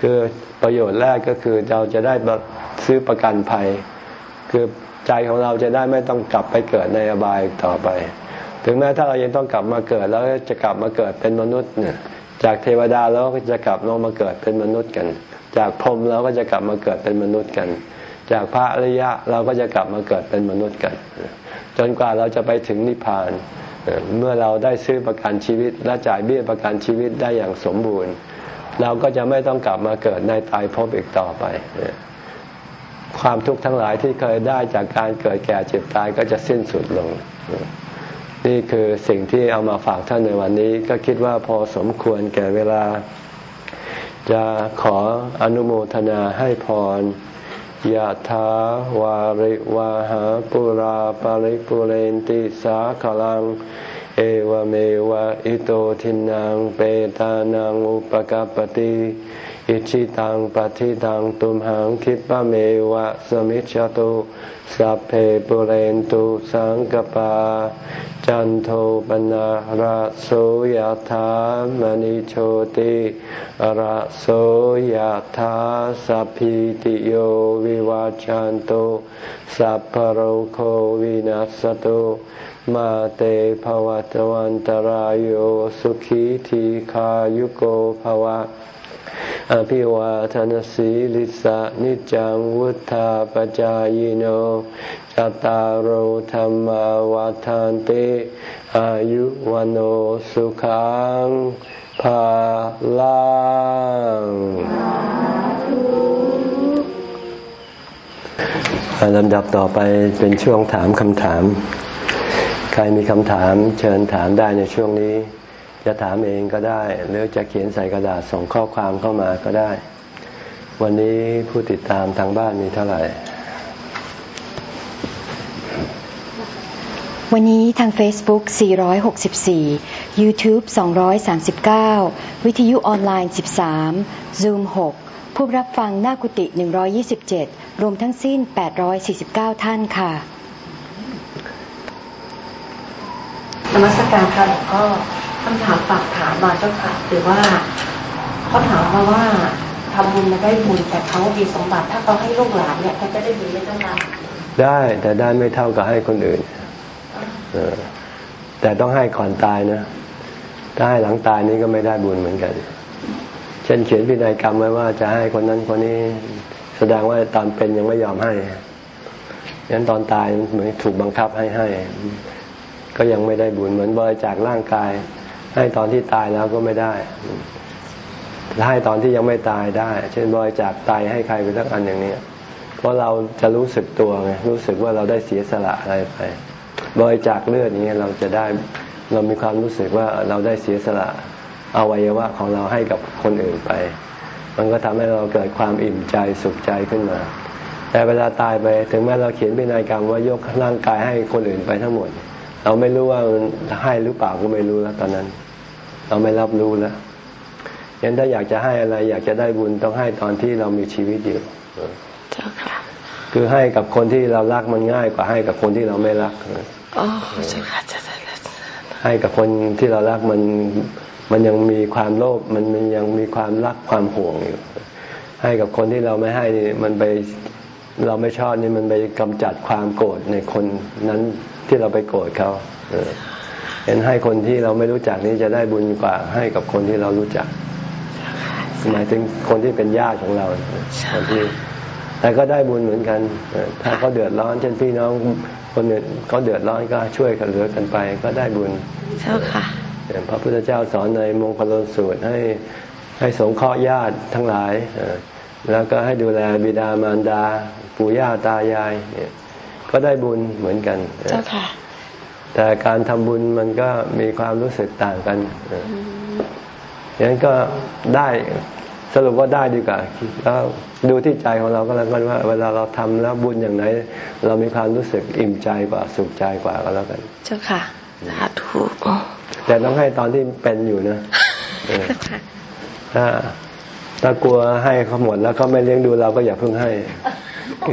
คือประโยชน์แรกก็คือเราจะได้ซื้อประกันภัย คือใจของเราจะได้ไม่ต้องกลับไปเกิดในอบายต่อไป ถึงแม้ถ้าเรายังต้องกลับมาเกิดแล้วจะกลับมาเกิดเป็นมนุษย์เนี่ยจากเทวดาแล้วก็จะกลับลงมาเกิดเป็นมนุษย์กัน จากพรหมเราก็จะกลับมาเกิดเป็นมนุษย์กัน จากพระอริยะเราก็จะกลับมาเกิดเป็นมนุษย์กัน จนกว่าเราจะไปถึงนิพพาน เมื่อเราได้ซื้อประกันชีวิต และจ่ายเบี้ยประกันชีวิตได้อย่างสมบูรณ์ เราก็จะไม่ต้องกลับมาเกิดในตายพบอีกต่อไป ความทุกข์ทั้งหลายที่เคยได้จากการเกิดแก่เจ็บตายก็จะสิ้นสุดลง นี่คือสิ่งที่เอามาฝากท่านในวันนี้ ก็คิดว่าพอสมควรแก่เวลา จะขออนุโมทนาให้พร ยะถาวาริวาหาปุราปาริปุเรนติสาขลัง เอวเมวะอิโตทินังเปตานังอุปกาปติ อิชิตังปฏิตังตุมหังคิปะเมวะสมิจฉตุสัพเพปุเรนตุสังกปา จันโทปนะระโสยธามณิโชติระโสยธาสัพพิติโยวิวาจันโตสัพพโรโควินัสตุมาเตภวัตวันตารโยสุขีทีขายุโกภวะ อภิวาทานสีลิสะนิจังวุธาปจายโนจตารโหธรรมวาทานติอายุวันโอสุขังภาลังลำดับต่อไปเป็นช่วงถามคำถาม ใครมีคำถามเชิญถามได้ในช่วงนี้ จะถามเองก็ได้ หรือจะเขียนใส่กระดาษส่งข้อความเข้ามาก็ได้ วันนี้ผู้ติดตามทางบ้านมีเท่าไหร่ วันนี้ทาง Facebook 464 YouTube 239 วิทยุออนไลน์ 13 Zoom 6 ผู้รับฟังหน้ากุฏิ127 รวมทั้งสิ้น 849 ท่านค่ะ นมัสการค่ะหลวงพ่อคำถามฝากถามมาเจ้าค่ะคือว่าเขาถามมาว่าทำบุญมาได้บุญแต่เขามีสมบัติ ถ้าเขาให้ลูกหลานเนี่ยเขาจะได้บุญไหมเจ้าค่ะได้แต่ได้ไม่เท่ากับให้คนอื่นอแต่ต้องให้ก่อนตายนะถ้าให้หลังตายนี่ก็ไม่ได้บุญเหมือนกัน เช่นเขียนพินัยกรรมไว้ว่าจะให้คนนั้นคนนี้แสดงว่าตอนเป็นยังไม่ยอมให้ยันตอนตายเหมือนถูกบังคับให้ให้ ก็ยังไม่ได้บุญเหมือนบริจาคร่างกาย ให้ตอนที่ตายแล้วก็ไม่ได้ให้ตอนที่ยังไม่ตายได้ เช่นบริจาคตายให้ใครไปสักอันอย่างนี้เพราะเราจะรู้สึกตัวไงรู้สึกว่าเราได้เสียสละอะไรไป บริจาคเลือดนี้เราจะได้เรามีความรู้สึกว่าเราได้เสียสละอวัยวะของเราให้กับคนอื่นไป มันก็ทำให้เราเกิดความอิ่มใจสุขใจขึ้นมา แต่เวลาตายไปถึงแม้เราเขียนเป็นนายกรรมว่ายกร่างกายให้คนอื่นไปทั้งหมด เราไม่รู้ว่าให้หรือเปล่าก็ไม่รู้แล้วตอนนั้น เราไม่รับรู้แล้วยันถ้าอยากจะให้อะไร อยากจะได้บุญต้องให้ตอนที่เรามีชีวิตอยู่เจ้าค่ะ คือให้กับคนที่เรารักมันง่ายกว่าให้กับคนที่เราไม่รักอ๋อเจ้าค่ะจะให้กับคนที่เรารักมันมันยังมีความโลภมันมันยังมีความรักความห่วงอยู่ ให้กับคนที่เราไม่ให้นี่มันไปเราไม่ชอบนี่มันไปกำจัดความโกรธในคนนั้น ที่เราไปโกรธเขาเออเห็นให้คนที่เราไม่รู้จักนี่จะได้บุญกว่าให้กับคนที่เรารู้จักหมายถึงคนที่เป็นญาติของเราคนที่แต่ก็ได้บุญเหมือนกัน ถ้าเขาเดือดร้อนเช่นพี่น้องคนอื่นเขาเดือดร้อนก็ช่วยกันเหลือกันไป ก็ได้บุญเจ้าค่ะพระพุทธเจ้าสอนในมงคลสูตรให้ให้สงเคราะห์ญาติทั้งหลาย แล้วก็ให้ดูแลบิดามารดา ปู่ย่าตายายเนี่ย ก็ได้บุญเหมือนกันเจ้าค่ะ แต่การทำบุญมันก็มีความรู้สึกต่างกันอย่างนั้นก็ได้สรุปว่าได้ดีกว่าแล้วดูที่ใจของเราก็แล้วกันว่า เวลาเราทำแล้วบุญอย่างไหน เรามีความรู้สึกอิ่มใจกว่าสุขใจกว่าก็แล้วกัน เจ้าค่ะสาธุแต่ต้องให้ตอนที่เป็นอยู่นะถ้าถ้ากลัวให้เขาหมดแล้วเขาไม่เลี้ยงดูเราก็อย่าเพิ่งให้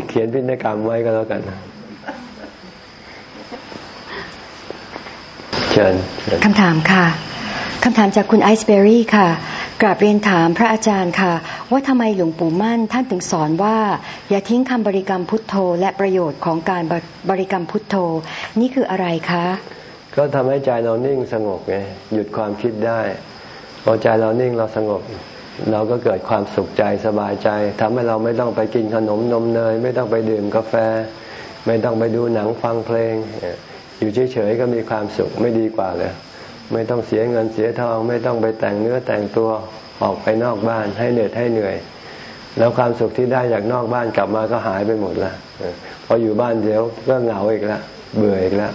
เขียนพินัยกรรมไว้ก็แล้วกัน เชิญคำถามค่ะคำถามจากคุณไอซ์เบอรี่ค่ะ กราบเรียนถามพระอาจารย์ค่ะ ว่าทำไมหลวงปู่มั่นท่านถึงสอนว่า อย่าทิ้งคำบริกรรมพุทโธ และประโยชน์ของการบริกรรมพุทโธ นี่คืออะไรคะ ก็ทำให้ใจเรานิ่งสงบไงหยุดความคิดได้พอใจเรานิ่งเราสงบ เราก็เกิดความสุขใจสบายใจทำให้เราไม่ต้องไปกินขนมนมเนย ไม่ต้องไปดื่มกาแฟ ไม่ต้องไปดูหนังฟังเพลง อยู่เฉยๆก็มีความสุขไม่ดีกว่าเลยไม่ต้องเสียเงินเสียทอง ไม่ต้องไปแต่งเนื้อแต่งตัวออกไปนอกบ้านให้เหนื่อยให้เหนื่อย แล้วความสุขที่ได้จากนอกบ้านกลับมาก็หายไปหมดละพออยู่บ้านเดี๋ยวก็เหงาอีกแล้วเบื่ออีกแล้ว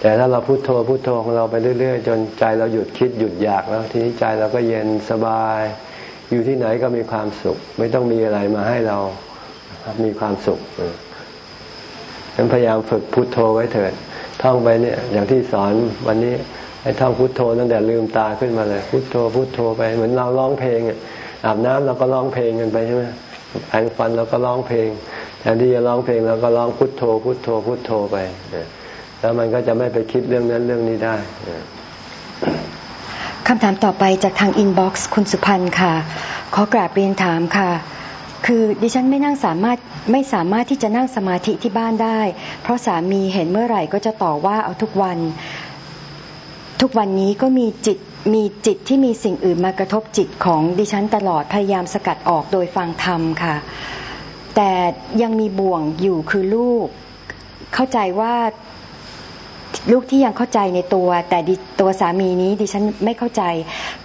แต่ถ้าเราพุโทโธพุโทโธของเราไปเรื่อย ๆ จนใจเราหยุดคิดหยุดอยากแล้วทีนี้ใจเราก็เย็นสบาย อยู่ที่ไหนก็มีความสุข ไม่ต้องมีอะไรมาให้เรามีความสุขฉันพยายามฝึกพุทโธไว้เถิด ท่องไปเนี่ยอย่างที่สอนวันนี้ให้ท่องพุทโธตั้งแต่ลืมตาขึ้นมาเลย พุทโธพุทโธไปเหมือนเราร้องเพลงอาบน้ำเราก็ร้องเพลงกันไปใช่ไหมแปรงฟันเราก็ร้องเพลงแทนที่จะร้องเพลงเราก็ร้องพุทโธ พุทโธ พุทโธไปแล้วมันก็จะไม่ไปคิดเรื่องนั้นเรื่องนี้ได้คำถามต่อไปจากทาง inbox คุณสุพันธ์ค่ะ ขอกราบเรียนถามค่ะ คือดิฉันไม่นั่งสามารถไม่สามารถที่จะนั่งสมาธิที่บ้านได้ เพราะสามีเห็นเมื่อไหร่ก็จะต่อว่าเอาทุกวัน ทุกวันนี้ก็มีจิตมีจิตที่มีสิ่งอื่นมากระทบจิตของดิฉันตลอดพยายามสกัดออกโดยฟังธรรมค่ะ แต่ยังมีบ่วงอยู่คือลูก เข้าใจว่า ลูกที่ยังเข้าใจในตัว แต่ตัวสามีนี้ดิฉันไม่เข้าใจ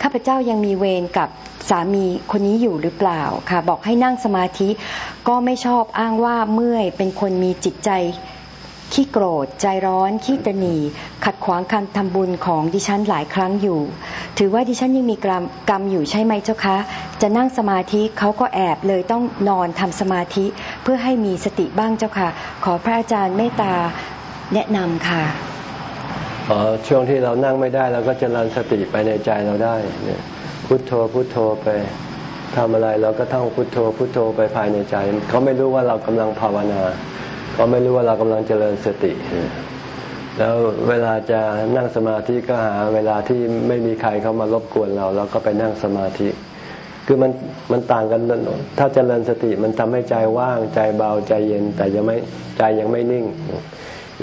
ข้าพเจ้ายังมีเวรกับสามีคนนี้อยู่หรือเปล่าค่ะ บอกให้นั่งสมาธิ ก็ไม่ชอบอ้างว่าเมื่อยเป็นคนมีจิตใจขี้โกรธ ใจร้อน ขี้ตนี ขัดขวางการทำบุญของดิฉันหลายครั้งอยู่ ถือว่าดิฉันยังมีกรรมกรรมอยู่ใช่ไหมเจ้าคะ จะนั่งสมาธิเขาก็แอบเลยต้องนอนทำสมาธิ เพื่อให้มีสติบ้างเจ้าค่ะ ขอพระอาจารย์เมตตา แนะนำค่ะอ๋อช่วงที่เรานั่งไม่ได้เราก็จะรันสติไปในใจเราได้เนี่ยพุทโธพุทโธไปทำอะไรเราก็ท่องพุทโธพุทโธไปภายในใจ เขาไม่รู้ว่าเรากำลังภาวนาราไม่รู้ว่าเรากำลังเจริญสติ แล้วเวลาจะนั่งสมาธิก็หาเวลาที่ไม่มีใครเข้ามารบกวนเราเราก็ไปนั่งสมาธิ คือมันมันต่างกัน ถ้าเจริญสติมันทำให้ใจว่างใจเบาใจเย็น แต่ยังไม่ใจยังไม่นิ่ง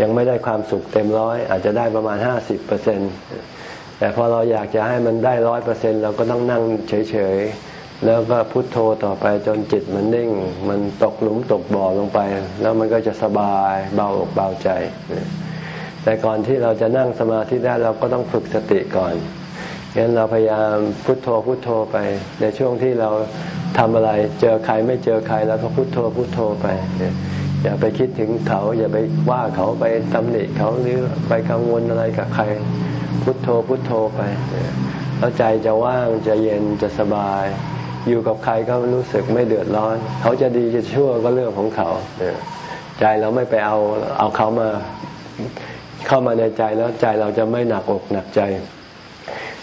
ยังไม่ได้ความสุขเต็มร้อย อาจจะได้ประมาณห้าสิบเปอร์เซ็นตแต่พอเราอยากจะให้มันได้ร้อยเปอร์เซ็นเราก็ต้องนั่งเฉยๆ แล้วก็พุโทโธต่อไปจนจิตมันนิ่ง มันตกหลุมตกบ่อลงไป แล้วมันก็จะสบายเบาอกเบาใจ แต่ก่อนที่เราจะนั่งสมาธิได้เราก็ต้องฝึกสติก่อนงั้นเราพยายามพุโทโธพุโทโธไปในช่วงที่เราทำอะไร เจอใครไม่เจอใครแล้วก็พุโทโธพุโทโธไป อย่าไปคิดถึงเขา อย่าไปว่าเขาไปตำหนิเขาหรือไปกังวลอะไรกับใคร พุโทโธพุโทโธไป แล้วใจจะว่างจะเย็นจะสบาย อยู่กับใครก็รู้สึกไม่เดือดร้อน เขาจะดีจะชั่วก็เรื่องของเขาใจเราไม่ไปเอาเอาเขามาเข้ามาในใจแล้วใจเราจะไม่หนักอกหนักใจ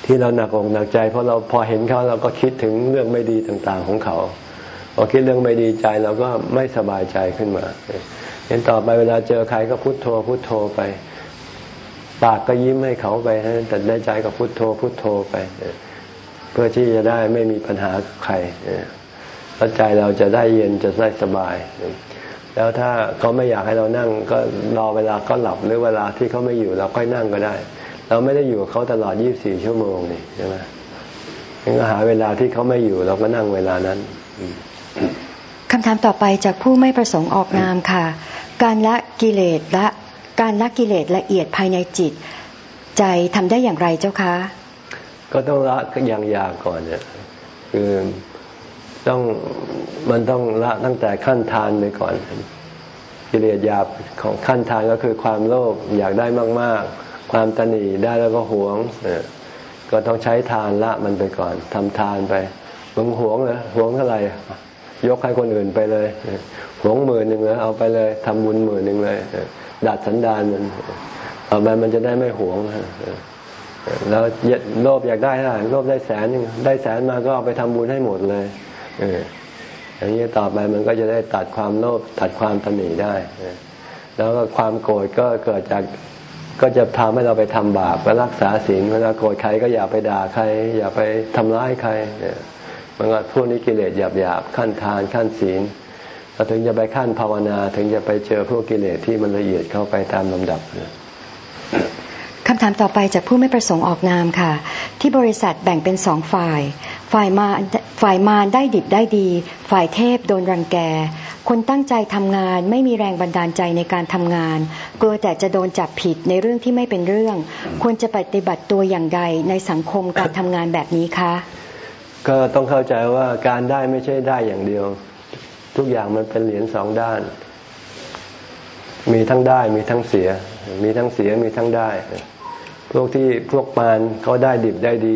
ที่เราหนักอกหนักใจ เพราะเราพอเห็นเขาเราก็คิดถึงเรื่องไม่ดีต่างๆของเขา พอคิดเรื่องไม่ดีใจเราก็ไม่สบายใจขึ้นมาเห็นต่อไปเวลาเจอใครก็พุโทโธพุโทโธไป ปากก็ยิ้มให้เขาไปแต่ในใจก็พุโทโธพุโทโธไป เพื่อที่จะได้ไม่มีปัญหาใครแล้วใจเราจะได้เย็นจะได้สบาย แล้วถ้าเขาไม่อยากให้เรานั่ง ก็รอเวลาก็หลับหรือเวลาที่เขาไม่อยู่เราค่อยนั่งก็ได้ เราไม่ได้อยู่กับเขาตลอด 24 ชั่วโมงนี่ใช่ไหมก็หาเวลาที่เขาไม่อยู่ เราก็นั่งเวลานั้น คำถามต่อไปจากผู้ไม่ประสงค์ออกนามค่ะ การละกิเลสละการละกิเลสละเอียดภายในจิต ใจทำได้อย่างไรเจ้าคะ ก็ต้องละอย่างยากก่อนเนี่ยคือต้องมันต้องละตั้งแต่ขั้นทานไปก่อน กิเลสหยาบของขั้นทานก็คือความโลภอยากได้มาก ๆ ความตนีได้แล้วก็หวงก็ต้องใช้ทานละมันไปก่อนทำทานไปมึงหวงเลยหวงเท่าไหร่ ยกให้คนอื่นไปเลยหวงหมื่นหนึ่งเลยเอาไปเลยทำบุญหมื่นหนึ่งเลยดัดสันดานมันต่อไปมันจะได้ไม่หวงแล้วโลภอยากได้เท่าไหร่โลภได้แสนนึงได้แสนมาก็เอาไปทำบุญให้หมดเลยอย่างนี้ต่อไปมันก็จะได้ตัดความโลภตัดความตนีได้แล้วก็ความโกรธก็เกิดจากก็จะทำให้เราไปทำบาปไปรักษาศีลเวลาโกรธใครก็อย่าไปด่าใคร อย่าไปทำร้ายใครเนี่ย มันก็พวกนี้กิเลสหยาบหยาบขั้นทานขั้นศีลเราถึงจะไปขั้นภาวนา ถึงจะไปเจอพวกกิเลสที่มันละเอียดเข้าไปตามลำดับคำถามต่อไปจากผู้ไม่ประสงค์ออกนามค่ะ ที่บริษัทแบ่งเป็นสองฝ่าย ฝ่ายมาฝ่ายมารได้ดิบได้ดี ฝ่ายเทพโดนรังแก คนตั้งใจทำงานไม่มีแรงบันดาลใจในการทำงาน กลัวแต่จะโดนจับผิดในเรื่องที่ไม่เป็นเรื่อง ควรจะปฏิบัติตัวอย่างใดในสังคมการทำงานแบบนี้คะ ก็ต้องเข้าใจว่าการได้ไม่ใช่ได้อย่างเดียว ทุกอย่างมันเป็นเหรียญสองด้าน มีทั้งได้มีทั้งเสีย มีทั้งเสียมีทั้งได้ พวกที่พวกมารเขาได้ดิบได้ดี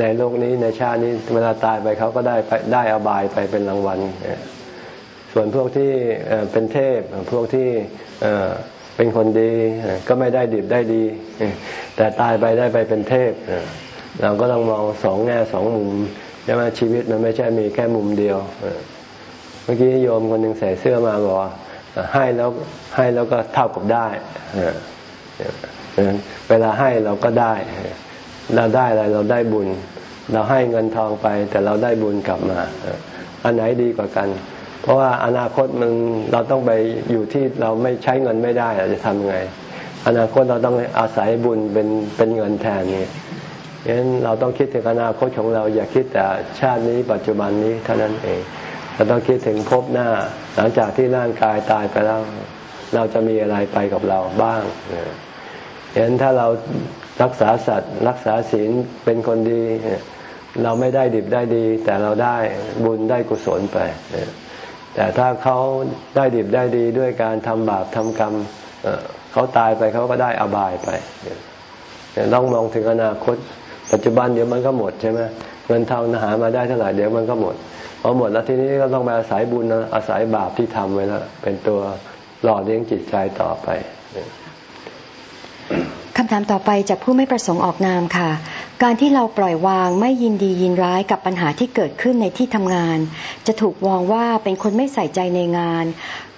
ในโลกนี้ในชาตินี้เวลาตายไปเขาก็ได้ไปได้อบายไปเป็นรางวัล ส่วนพวกที่เป็นเทพพวกที่เป็นคนดีก็ไม่ได้ดิบได้ดี แต่ตายไปได้ไปเป็นเทพเราก็ต้องมองสองแง่สองมุม ใช่ไหมชีวิตมันไม่ใช่มีแค่มุมเดียวเมื่อกี้โยมคนหนึ่งใส่เสื้อมาบอกให้แล้วให้แล้วก็เท่ากับได้เวลาให้เราก็ได้ เราได้อะไรเราได้บุญ เราให้เงินทองไปแต่เราได้บุญกลับมาอันไหนดีกว่ากัน เพราะว่าอนาคตมันเราต้องไปอยู่ที่เราไม่ใช้เงินไม่ได้เราจะทำไง อนาคตเราต้องอาศัยบุญเป็นเป็นเงินแทนนี่ ฉะนั้นเราต้องคิดถึงอนาคตของเรา อย่าคิดแต่ชาตินี้ปัจจุบันนี้เท่านั้นเอง เราต้องคิดถึงพบหน้า หลังจากที่ร่างกายตายไปแล้ว เราจะมีอะไรไปกับเราบ้างฉะนั้นถ้าเรารักษาสัตว์รักษาศีลเป็นคนดี เราไม่ได้ดิบได้ดี แต่เราได้บุญได้กุศลไป แต่ถ้าเขาได้ดิบได้ดีด้วยการทำบาปทำกรรมเขาตายไปเขาก็ได้อบายไปต้องมองถึงอนาคต ปัจจุบันเดี๋ยวมันก็หมดใช่ไหมเงินทองหามาได้เท่าไหร่เดี๋ยวมันก็หมดพอหมดแล้วทีนี้ก็ต้องมาอาศัยบุญอาศัยบาปที่ทำไว้แล้วเป็นตัวหล่อเลี้ยงจิตใจต่อไปคำถามต่อไปจากผู้ไม่ประสงค์ออกนามค่ะ การที่เราปล่อยวางไม่ยินดียินร้ายกับปัญหาที่เกิดขึ้นในที่ทำงาน จะถูกมองว่าเป็นคนไม่ใส่ใจในงาน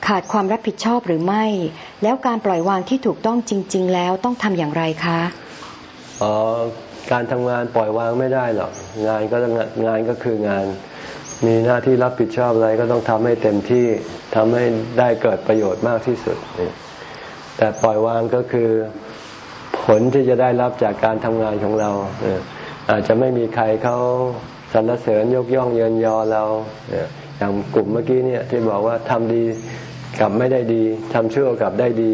ขาดความรับผิดชอบหรือไม่ แล้วการปล่อยวางที่ถูกต้องจริง ๆ แล้วต้องทำอย่างไรคะอ๋อ การทำงานปล่อยวางไม่ได้หรอกงานก็งานก็คืองาน มีหน้าที่รับผิดชอบอะไรก็ต้องทำให้เต็มที่ทำให้ได้เกิดประโยชน์มากที่สุด แต่ปล่อยวางก็คือผลที่จะได้รับจากการทำงานของเราอาจจะไม่มีใครเขาสรรเสริญยกย่องเยินยอเราอย่างกลุ่มเมื่อกี้เนี่ยที่บอกว่าทำดีกับไม่ได้ดีทำชั่วกับได้ดี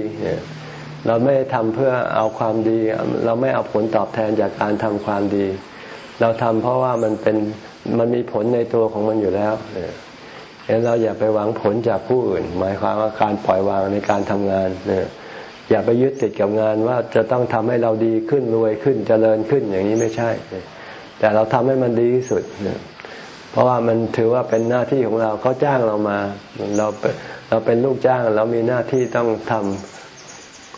เราไม่ได้ทำเพื่อเอาความดี เราไม่เอาผลตอบแทนจากการทำความดี เราทำเพราะว่ามันเป็นมันมีผลในตัวของมันอยู่แล้วเห็นเราอย่าไปหวังผลจากผู้อื่น หมายความว่าการปล่อยวางในการทำงานเนี่ยอย่าไปยึดติดกับงานว่าจะต้องทำให้เราดีขึ้นรวยขึ้นเจริญขึ้นอย่างนี้ไม่ใช่ แต่เราทำให้มันดีที่สุดเพราะว่ามันถือว่าเป็นหน้าที่ของเราเขาจ้างเรามา เราเราเป็นลูกจ้าง เรามีหน้าที่ต้องทำ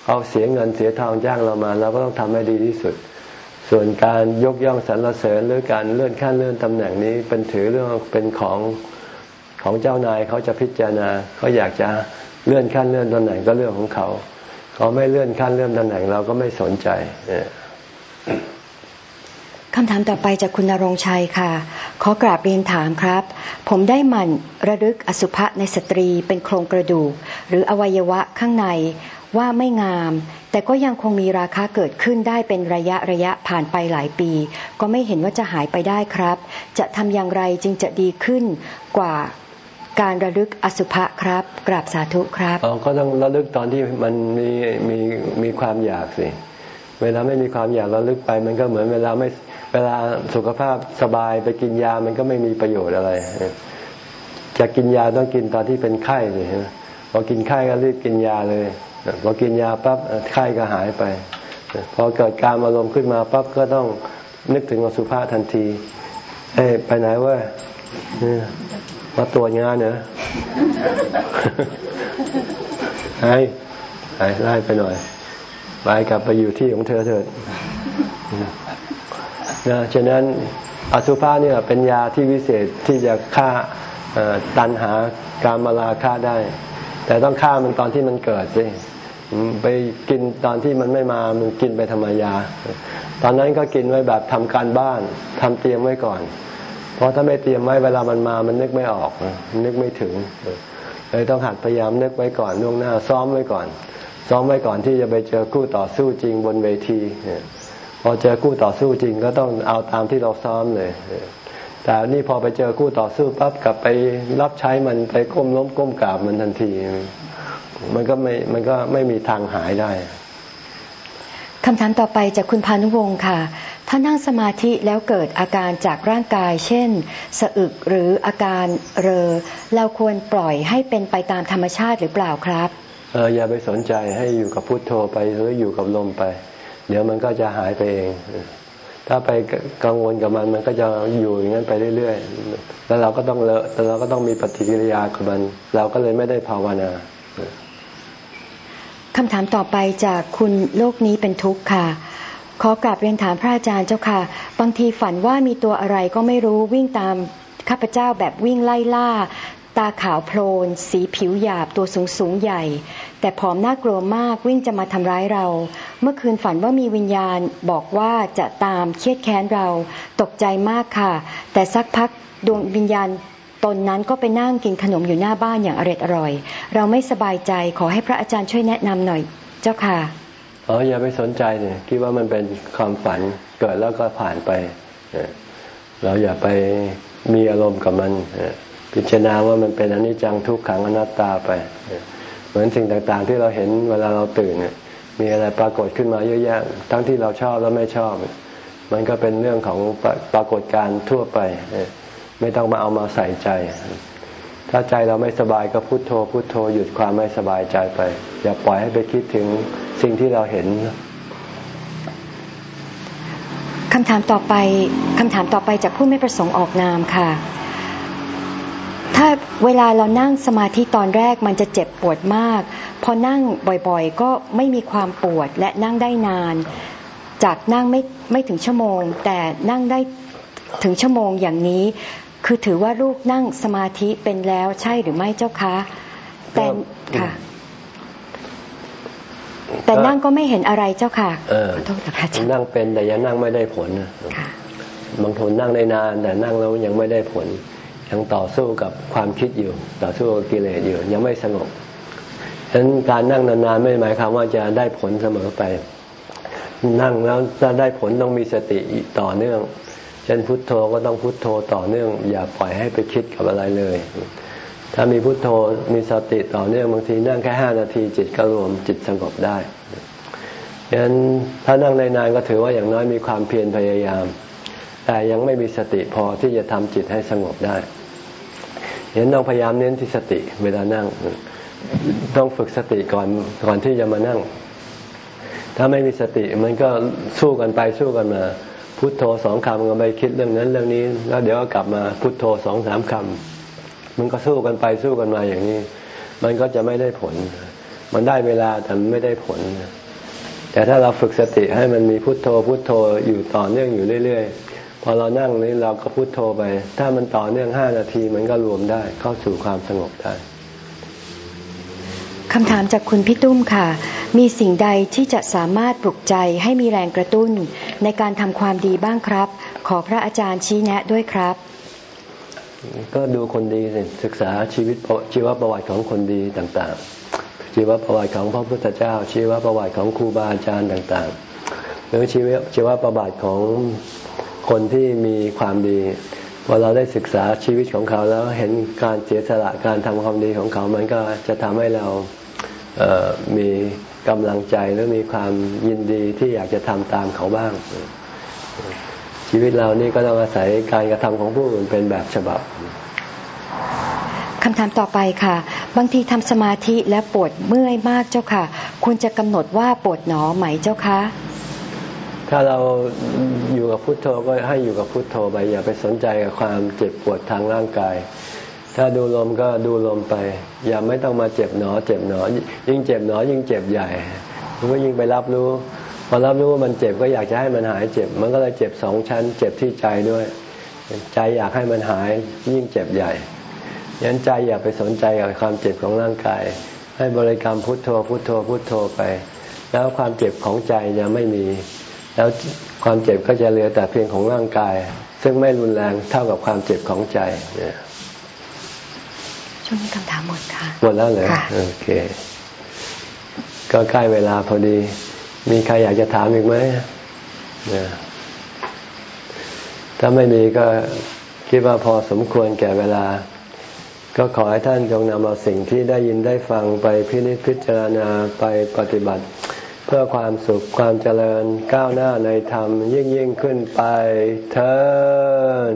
เขาเสียเงินเสียทองจ้างเรามาเราก็ต้องทำให้ดีที่สุด ส่วนการยกย่องสรรเสริญหรือการเลื่อนขั้นเลื่อนตำแหน่งนี้เป็นถือเรื่องเป็นของของเจ้านายเขาจะพิจารณาเขาอยากจะเลื่อนขั้นเลื่อนตำแหน่งก็เรื่องของเขา เขาไม่เลื่อนขั้นเลื่อนตำแหน่งเราก็ไม่สนใจคำถามต่อไปจากคุณนรงชัยค่ะ ขอกราบเรียนถามครับ ผมได้หมั่นระลึกอสุภะในสตรีเป็นโครงกระดูก หรืออวัยวะข้างใน ว่าไม่งาม แต่ก็ยังคงมีราคาเกิดขึ้นได้เป็นระยะระยะผ่านไปหลายปี ก็ไม่เห็นว่าจะหายไปได้ครับ จะทำอย่างไรจึงจะดีขึ้นกว่าการระลึกอสุภะครับ กราบสาธุครับอ๋อก็ต้องระลึกตอนที่มันมีมีมีความอยากสิเวลาไม่มีความอยากระลึกไป มันก็เหมือนเวลาไม่เวลาสุขภาพสบายไปกินยามันก็ไม่มีประโยชน์อะไรจะกินยาต้องกินตอนที่เป็นไข้สิพอกินไข้ก็รีบกินยาเลย พอกินยาปั๊บไข้ก็หายไป พอเกิดการอารมณ์ขึ้นมาปั๊บก็ต้องนึกถึงอสุภะทันทีเอ้ไปไหนวะมาตรวจงานเหรอไอ้ไอ้ไล่ไปหน่อยไปกลับไปอยู่ที่ของเธอเถิดนะฉะนั้นอสุภะเนี่ยเป็นยาที่วิเศษที่จะฆ่าตันหาการมาลาฆ่าได้ แต่ต้องฆ่ามันตอนที่มันเกิดสิ ไปกินตอนที่มันไม่มามันกินไปธรรมยา ตอนนั้นก็กินไว้แบบทำการบ้านทำเตรียมไว้ก่อน เพราะถ้าไม่เตรียมไว้เวลามันมามันนึกไม่ออกนึกไม่ถึงเลยต้องหัดพยายามนึกไว้ก่อนล่วงหน้า ซ้อมไว้ก่อน ซ้อมไว้ก่อนที่จะไปเจอคู่ต่อสู้จริงบนเวทีพอเจอคู่ต่อสู้จริงก็ต้องเอาตามที่เราซ้อมเลยแต่นี่พอไปเจอคู่ต่อสู้ปั๊บกลับไปรับใช้มันไปก้มล้มก้มกราบมันทันที มันก็ไม่มันก็ไม่มีทางหายได้คำถามต่อไปจากคุณพานุวงศ์ค่ะ ถ้านั่งสมาธิแล้วเกิดอาการจากร่างกาย เช่น สะอึกหรืออาการเรอ เราควรปล่อยให้เป็นไปตามธรรมชาติหรือเปล่าครับเอออย่าไปสนใจให้อยู่กับพุทโธไปหรืออยู่กับลมไป เดี๋ยวมันก็จะหายไปเอง ถ้าไปกังวลกับมันมันก็จะอยู่อย่างนั้นไปเรื่อยๆ แล้วเราก็ต้องเลอะแล้วเราก็ต้องมีปฏิกิริยากับมัน เราก็เลยไม่ได้ภาวนา คำถามต่อไปจากคุณโลกนี้เป็นทุกข์ค่ะ ขอกราบเรียนถามพระอาจารย์เจ้าค่ะ บางทีฝันว่ามีตัวอะไรก็ไม่รู้วิ่งตามข้าพเจ้าแบบวิ่งไล่ล่า ตาขาวโพลน สีผิวหยาบตัวสูงสูงใหญ่ แต่ผอมน่ากลัวมากวิ่งจะมาทำร้ายเรา เมื่อคืนฝันว่ามีวิญญาณบอกว่าจะตามเครียดแค้นเรา ตกใจมากค่ะ แต่สักพักดวงวิญญาณ ตนนั้นก็ไปนั่งกินขนมอยู่หน้าบ้านอย่างอร่อยอร่อย เราไม่สบายใจขอให้พระอาจารย์ช่วยแนะนำหน่อย เจ้าค่ะอ๋ออย่าไปสนใจเนี่ยคิดว่ามันเป็นความฝันเกิดแล้วก็ผ่านไป เราอย่าไปมีอารมณ์กับมัน พิจารณาว่ามันเป็นอนิจจังทุกขังอนัตตาไป เหมือนสิ่งต่างๆ ที่เราเห็นเวลาเราตื่นเนี่ยมีอะไรปรากฏขึ้นมาเยอะแยะทั้งที่เราชอบและไม่ชอบ มันก็เป็นเรื่องของปรากฏการทั่วไป ไม่ต้องมาเอามาใส่ใจ ถ้าใจเราไม่สบายก็พุโทโธ พุโทโธหยุดความไม่สบายใจไป อย่าปล่อยให้ไปคิดถึงสิ่งที่เราเห็นคำถามต่อไปคำถามต่อไปจากผู้ไม่ประสงค์ออกนามค่ะ ถ้าเวลาเรานั่งสมาธิตอนแรกมันจะเจ็บปวดมาก พอนั่งบ่อยๆ ก็ไม่มีความปวดและนั่งได้นาน จากนั่งไม่ไม่ถึงชั่วโมง แต่นั่งได้ถึงชั่วโมงอย่างนี้ คือถือว่าลูกนั่งสมาธิเป็นแล้วใช่หรือไม่เจ้าคะแต่ค่ะ แต่นั่งก็ไม่เห็นอะไรเจ้าค่ะเออโทษค่ะนั่งเป็นแต่ยังนั่งไม่ได้ผลนะบางคนนั่งได้นาน แต่นั่งแล้วยังไม่ได้ผล ยังต่อสู้กับความคิดอยู่ ต่อสู้กับกิเลสอยู่ ยังไม่สงบฉะนั้นการนั่งนานๆไม่หมายความว่าจะได้ผลเสมอไป นั่งแล้วจะได้ผลต้องมีสติต่อเนื่อง เช่นพุทโธก็ต้องพุทโธต่อเนื่อง อย่าปล่อยให้ไปคิดกับอะไรเลย ถ้ามีพุทโธมีสติต่อเนื่องบางทีนั่งแค่ห้านาทีจิตก็รวมจิตสงบได้ดังนั้นถ้านั่งนานก็ถือว่าอย่างน้อยมีความเพียรพยายาม แต่ยังไม่มีสติพอที่จะทำจิตให้สงบได้เห็นต้องพยายามเน้นที่สติเวลานั่ง ต้องฝึกสติก่อนก่อนที่จะมานั่ง ถ้าไม่มีสติมันก็สู้กันไปสู้กันมา พุทโธสองคำก็ไปคิดเรื่องนั้นเรื่องนี้ แล้วเดี๋ยวก็กลับมาพุทโธสองสามคำมันก็สู้กันไปสู้กันมาอย่างนี้ มันก็จะไม่ได้ผล มันได้เวลาแต่ไม่ได้ผล แต่ถ้าเราฝึกสติให้มันมีพุทโธพุทโธอยู่ต่อเนื่องอยู่เรื่อยๆพอเรานั่งนี้เราก็พุทโธไป ถ้ามันต่อเนื่องห้านาทีมันก็รวมได้เข้าสู่ความสงบได้ คำถามจากคุณพี่ตุ้มค่ะ มีสิ่งใดที่จะสามารถปลุกใจให้มีแรงกระตุ้น ในการทำความดีบ้างครับ ขอพระอาจารย์ชี้แนะด้วยครับ ก็ดูคนดีสิศึกษาชีวิตชีวประวัติของคนดีต่างๆ ชีวประวัติของพระพุทธเจ้า ชีวประวัติของครูบาอาจารย์ต่างๆ หรือชีวชีวประวัติของคนที่มีความดีพอเราได้ศึกษาชีวิตของเขาแล้วเห็นการเสียสละการทำความดีของเขา มันก็จะทำให้เรา มีกำลังใจหรือมีความยินดีที่อยากจะทำตามเขาบ้าง ชีวิตเรานี่ก็ต้องอาศัยการกระทำของผู้อื่นเป็นแบบฉบับคำถามต่อไปค่ะ บางทีทำสมาธิและปวดเมื่อยมากเจ้าค่ะ ควรจะกำหนดว่าปวดหนอไหมเจ้าคะถ้าเราอยู่กับพุทโธก็ให้อยู่กับพุทโธไปอย่าไปสนใจกับความเจ็บปวดทางร่างกาย ถ้าดูลมก็ดูลมไป อย่าไม่ต้องมาเจ็บหนอ เจ็บหนอ ยิ่งเจ็บหนอ ยิ่งเจ็บใหญ่มันก็ยิ่งไปรับรู้พอรับรู้ว่ามันเจ็บก็อยากจะให้มันหายเจ็บ มันก็เลยเจ็บสองชั้น เจ็บที่ใจด้วย ใจอยากให้มันหายยิ่งเจ็บใหญ่ยันใจอย่าไปสนใจกับความเจ็บของร่างกาย ให้บริกรรมพุทโธพุทโธพุทโธไป แล้วความเจ็บของใจจะไม่มี แล้วความเจ็บก็จะเหลือแต่เพียงของร่างกาย ซึ่งไม่รุนแรงเท่ากับความเจ็บของใจเนี่ย ช่วงนี้คำถามหมดค่ะ หมดแล้วเลยโอเค ก็ใกล้เวลาพอดี มีใครอยากจะถามอีกไหมเนี่ยถ้าไม่มีก็คิดว่าพอสมควรแก่เวลา ก็ขอให้ท่านจงนำเอาสิ่งที่ได้ยินได้ฟังไปพินิจพิจารณาไปปฏิบัติ เพื่อความสุขความเจริญก้าวหน้าในธรรมยิ่งยิ่งขึ้นไปเถิด